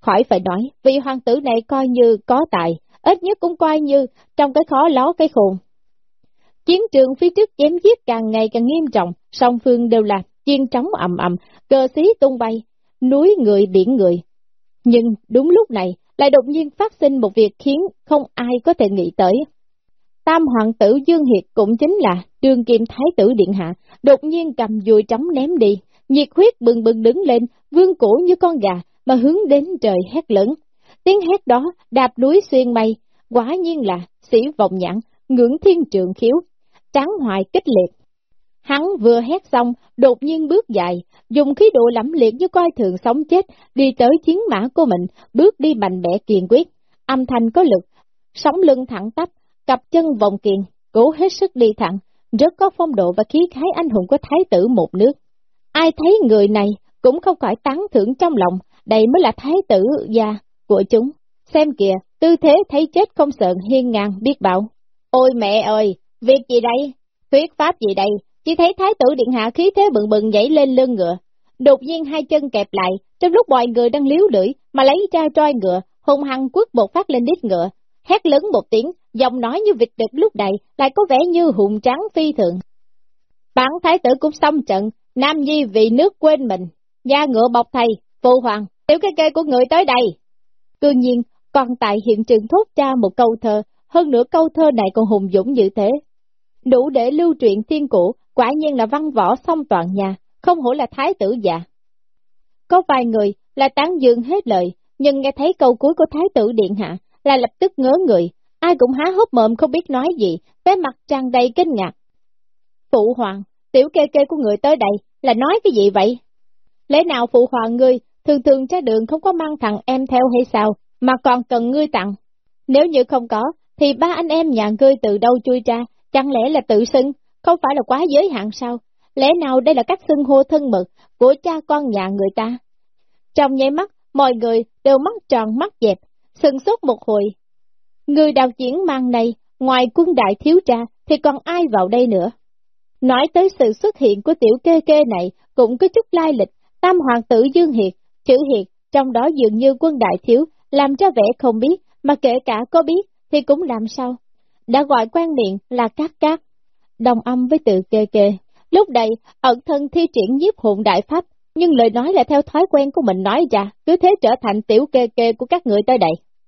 Khỏi phải nói, vị hoàng tử này coi như có tài, ít nhất cũng coi như trong cái khó ló cái khôn. Chiến trường phía trước chém giết càng ngày càng nghiêm trọng, song phương đều là chiên trống ầm ầm, cờ xí tung bay, núi người biển người. Nhưng đúng lúc này, lại đột nhiên phát sinh một việc khiến không ai có thể nghĩ tới. Tam hoàng tử Dương Hiệt cũng chính là Trường kim thái tử điện hạ, đột nhiên cầm dùi trống ném đi, nhiệt huyết bừng bừng đứng lên, vương cổ như con gà, mà hướng đến trời hét lớn. Tiếng hét đó đạp núi xuyên mây, quả nhiên là sĩ vọng nhãn, ngưỡng thiên trường khiếu, tráng hoài kích liệt. Hắn vừa hét xong, đột nhiên bước dài, dùng khí độ lẫm liệt như coi thường sống chết, đi tới chiến mã của mình, bước đi mạnh mẽ kiên quyết, âm thanh có lực, sóng lưng thẳng tắp, cặp chân vòng kiền, cố hết sức đi thẳng, rất có phong độ và khí khái anh hùng của thái tử một nước. Ai thấy người này cũng không khỏi tán thưởng trong lòng, đây mới là thái tử già của chúng. Xem kìa, tư thế thấy chết không sợ hiên ngang biết bảo. Ôi mẹ ơi, việc gì đây? Thuyết pháp gì đây? Chỉ thấy thái tử điện hạ khí thế bừng bừng nhảy lên lưng ngựa. Đột nhiên hai chân kẹp lại, trong lúc mọi người đang liếu lưỡi mà lấy ra roi ngựa, hung hăng quất một phát lên đít ngựa. Hét lớn một tiếng, giọng nói như vịt đực lúc này lại có vẻ như hùng trắng phi thường. Bản thái tử cũng xong trận, Nam Nhi vì nước quên mình, da ngựa bọc thầy, phụ hoàng, tiểu cái kê của người tới đây. tuy nhiên, còn tại hiện trường thốt ra một câu thơ, hơn nữa câu thơ này còn hùng dũng như thế. Đủ để lưu truyện thiên cổ, quả nhiên là văn võ song toàn nhà, không hổ là thái tử già. Có vài người là tán dương hết lời, nhưng nghe thấy câu cuối của thái tử điện hạ, là lập tức ngớ người, ai cũng há hốc mồm không biết nói gì, vẻ mặt tràn đầy kinh ngạc. Phụ hoàng, tiểu kê kê của người tới đây, là nói cái gì vậy? Lẽ nào phụ hoàng ngươi, thường thường ra đường không có mang thằng em theo hay sao, mà còn cần ngươi tặng? Nếu như không có, thì ba anh em nhà ngươi từ đâu chui ra, chẳng lẽ là tự xưng, không phải là quá giới hạn sao? lẽ nào đây là cách xưng hô thân mật của cha con nhà người ta? Trong nháy mắt, mọi người đều mắt tròn mắt dẹp, sừng sốt một hồi. Người đạo diễn mang này, ngoài quân đại thiếu tra, thì còn ai vào đây nữa? Nói tới sự xuất hiện của tiểu kê kê này cũng có chút lai lịch, tam hoàng tử Dương Hiệt, chữ Hiệt, trong đó dường như quân đại thiếu, làm cho vẻ không biết, mà kể cả có biết thì cũng làm sao. Đã gọi quan miệng là cát cát, đồng âm với tự kê kê. Lúc đây, ẩn thân thi triển nhiếp hồn đại pháp, nhưng lời nói là theo thói quen của mình nói ra, cứ thế trở thành tiểu kê kê của các người tới đây.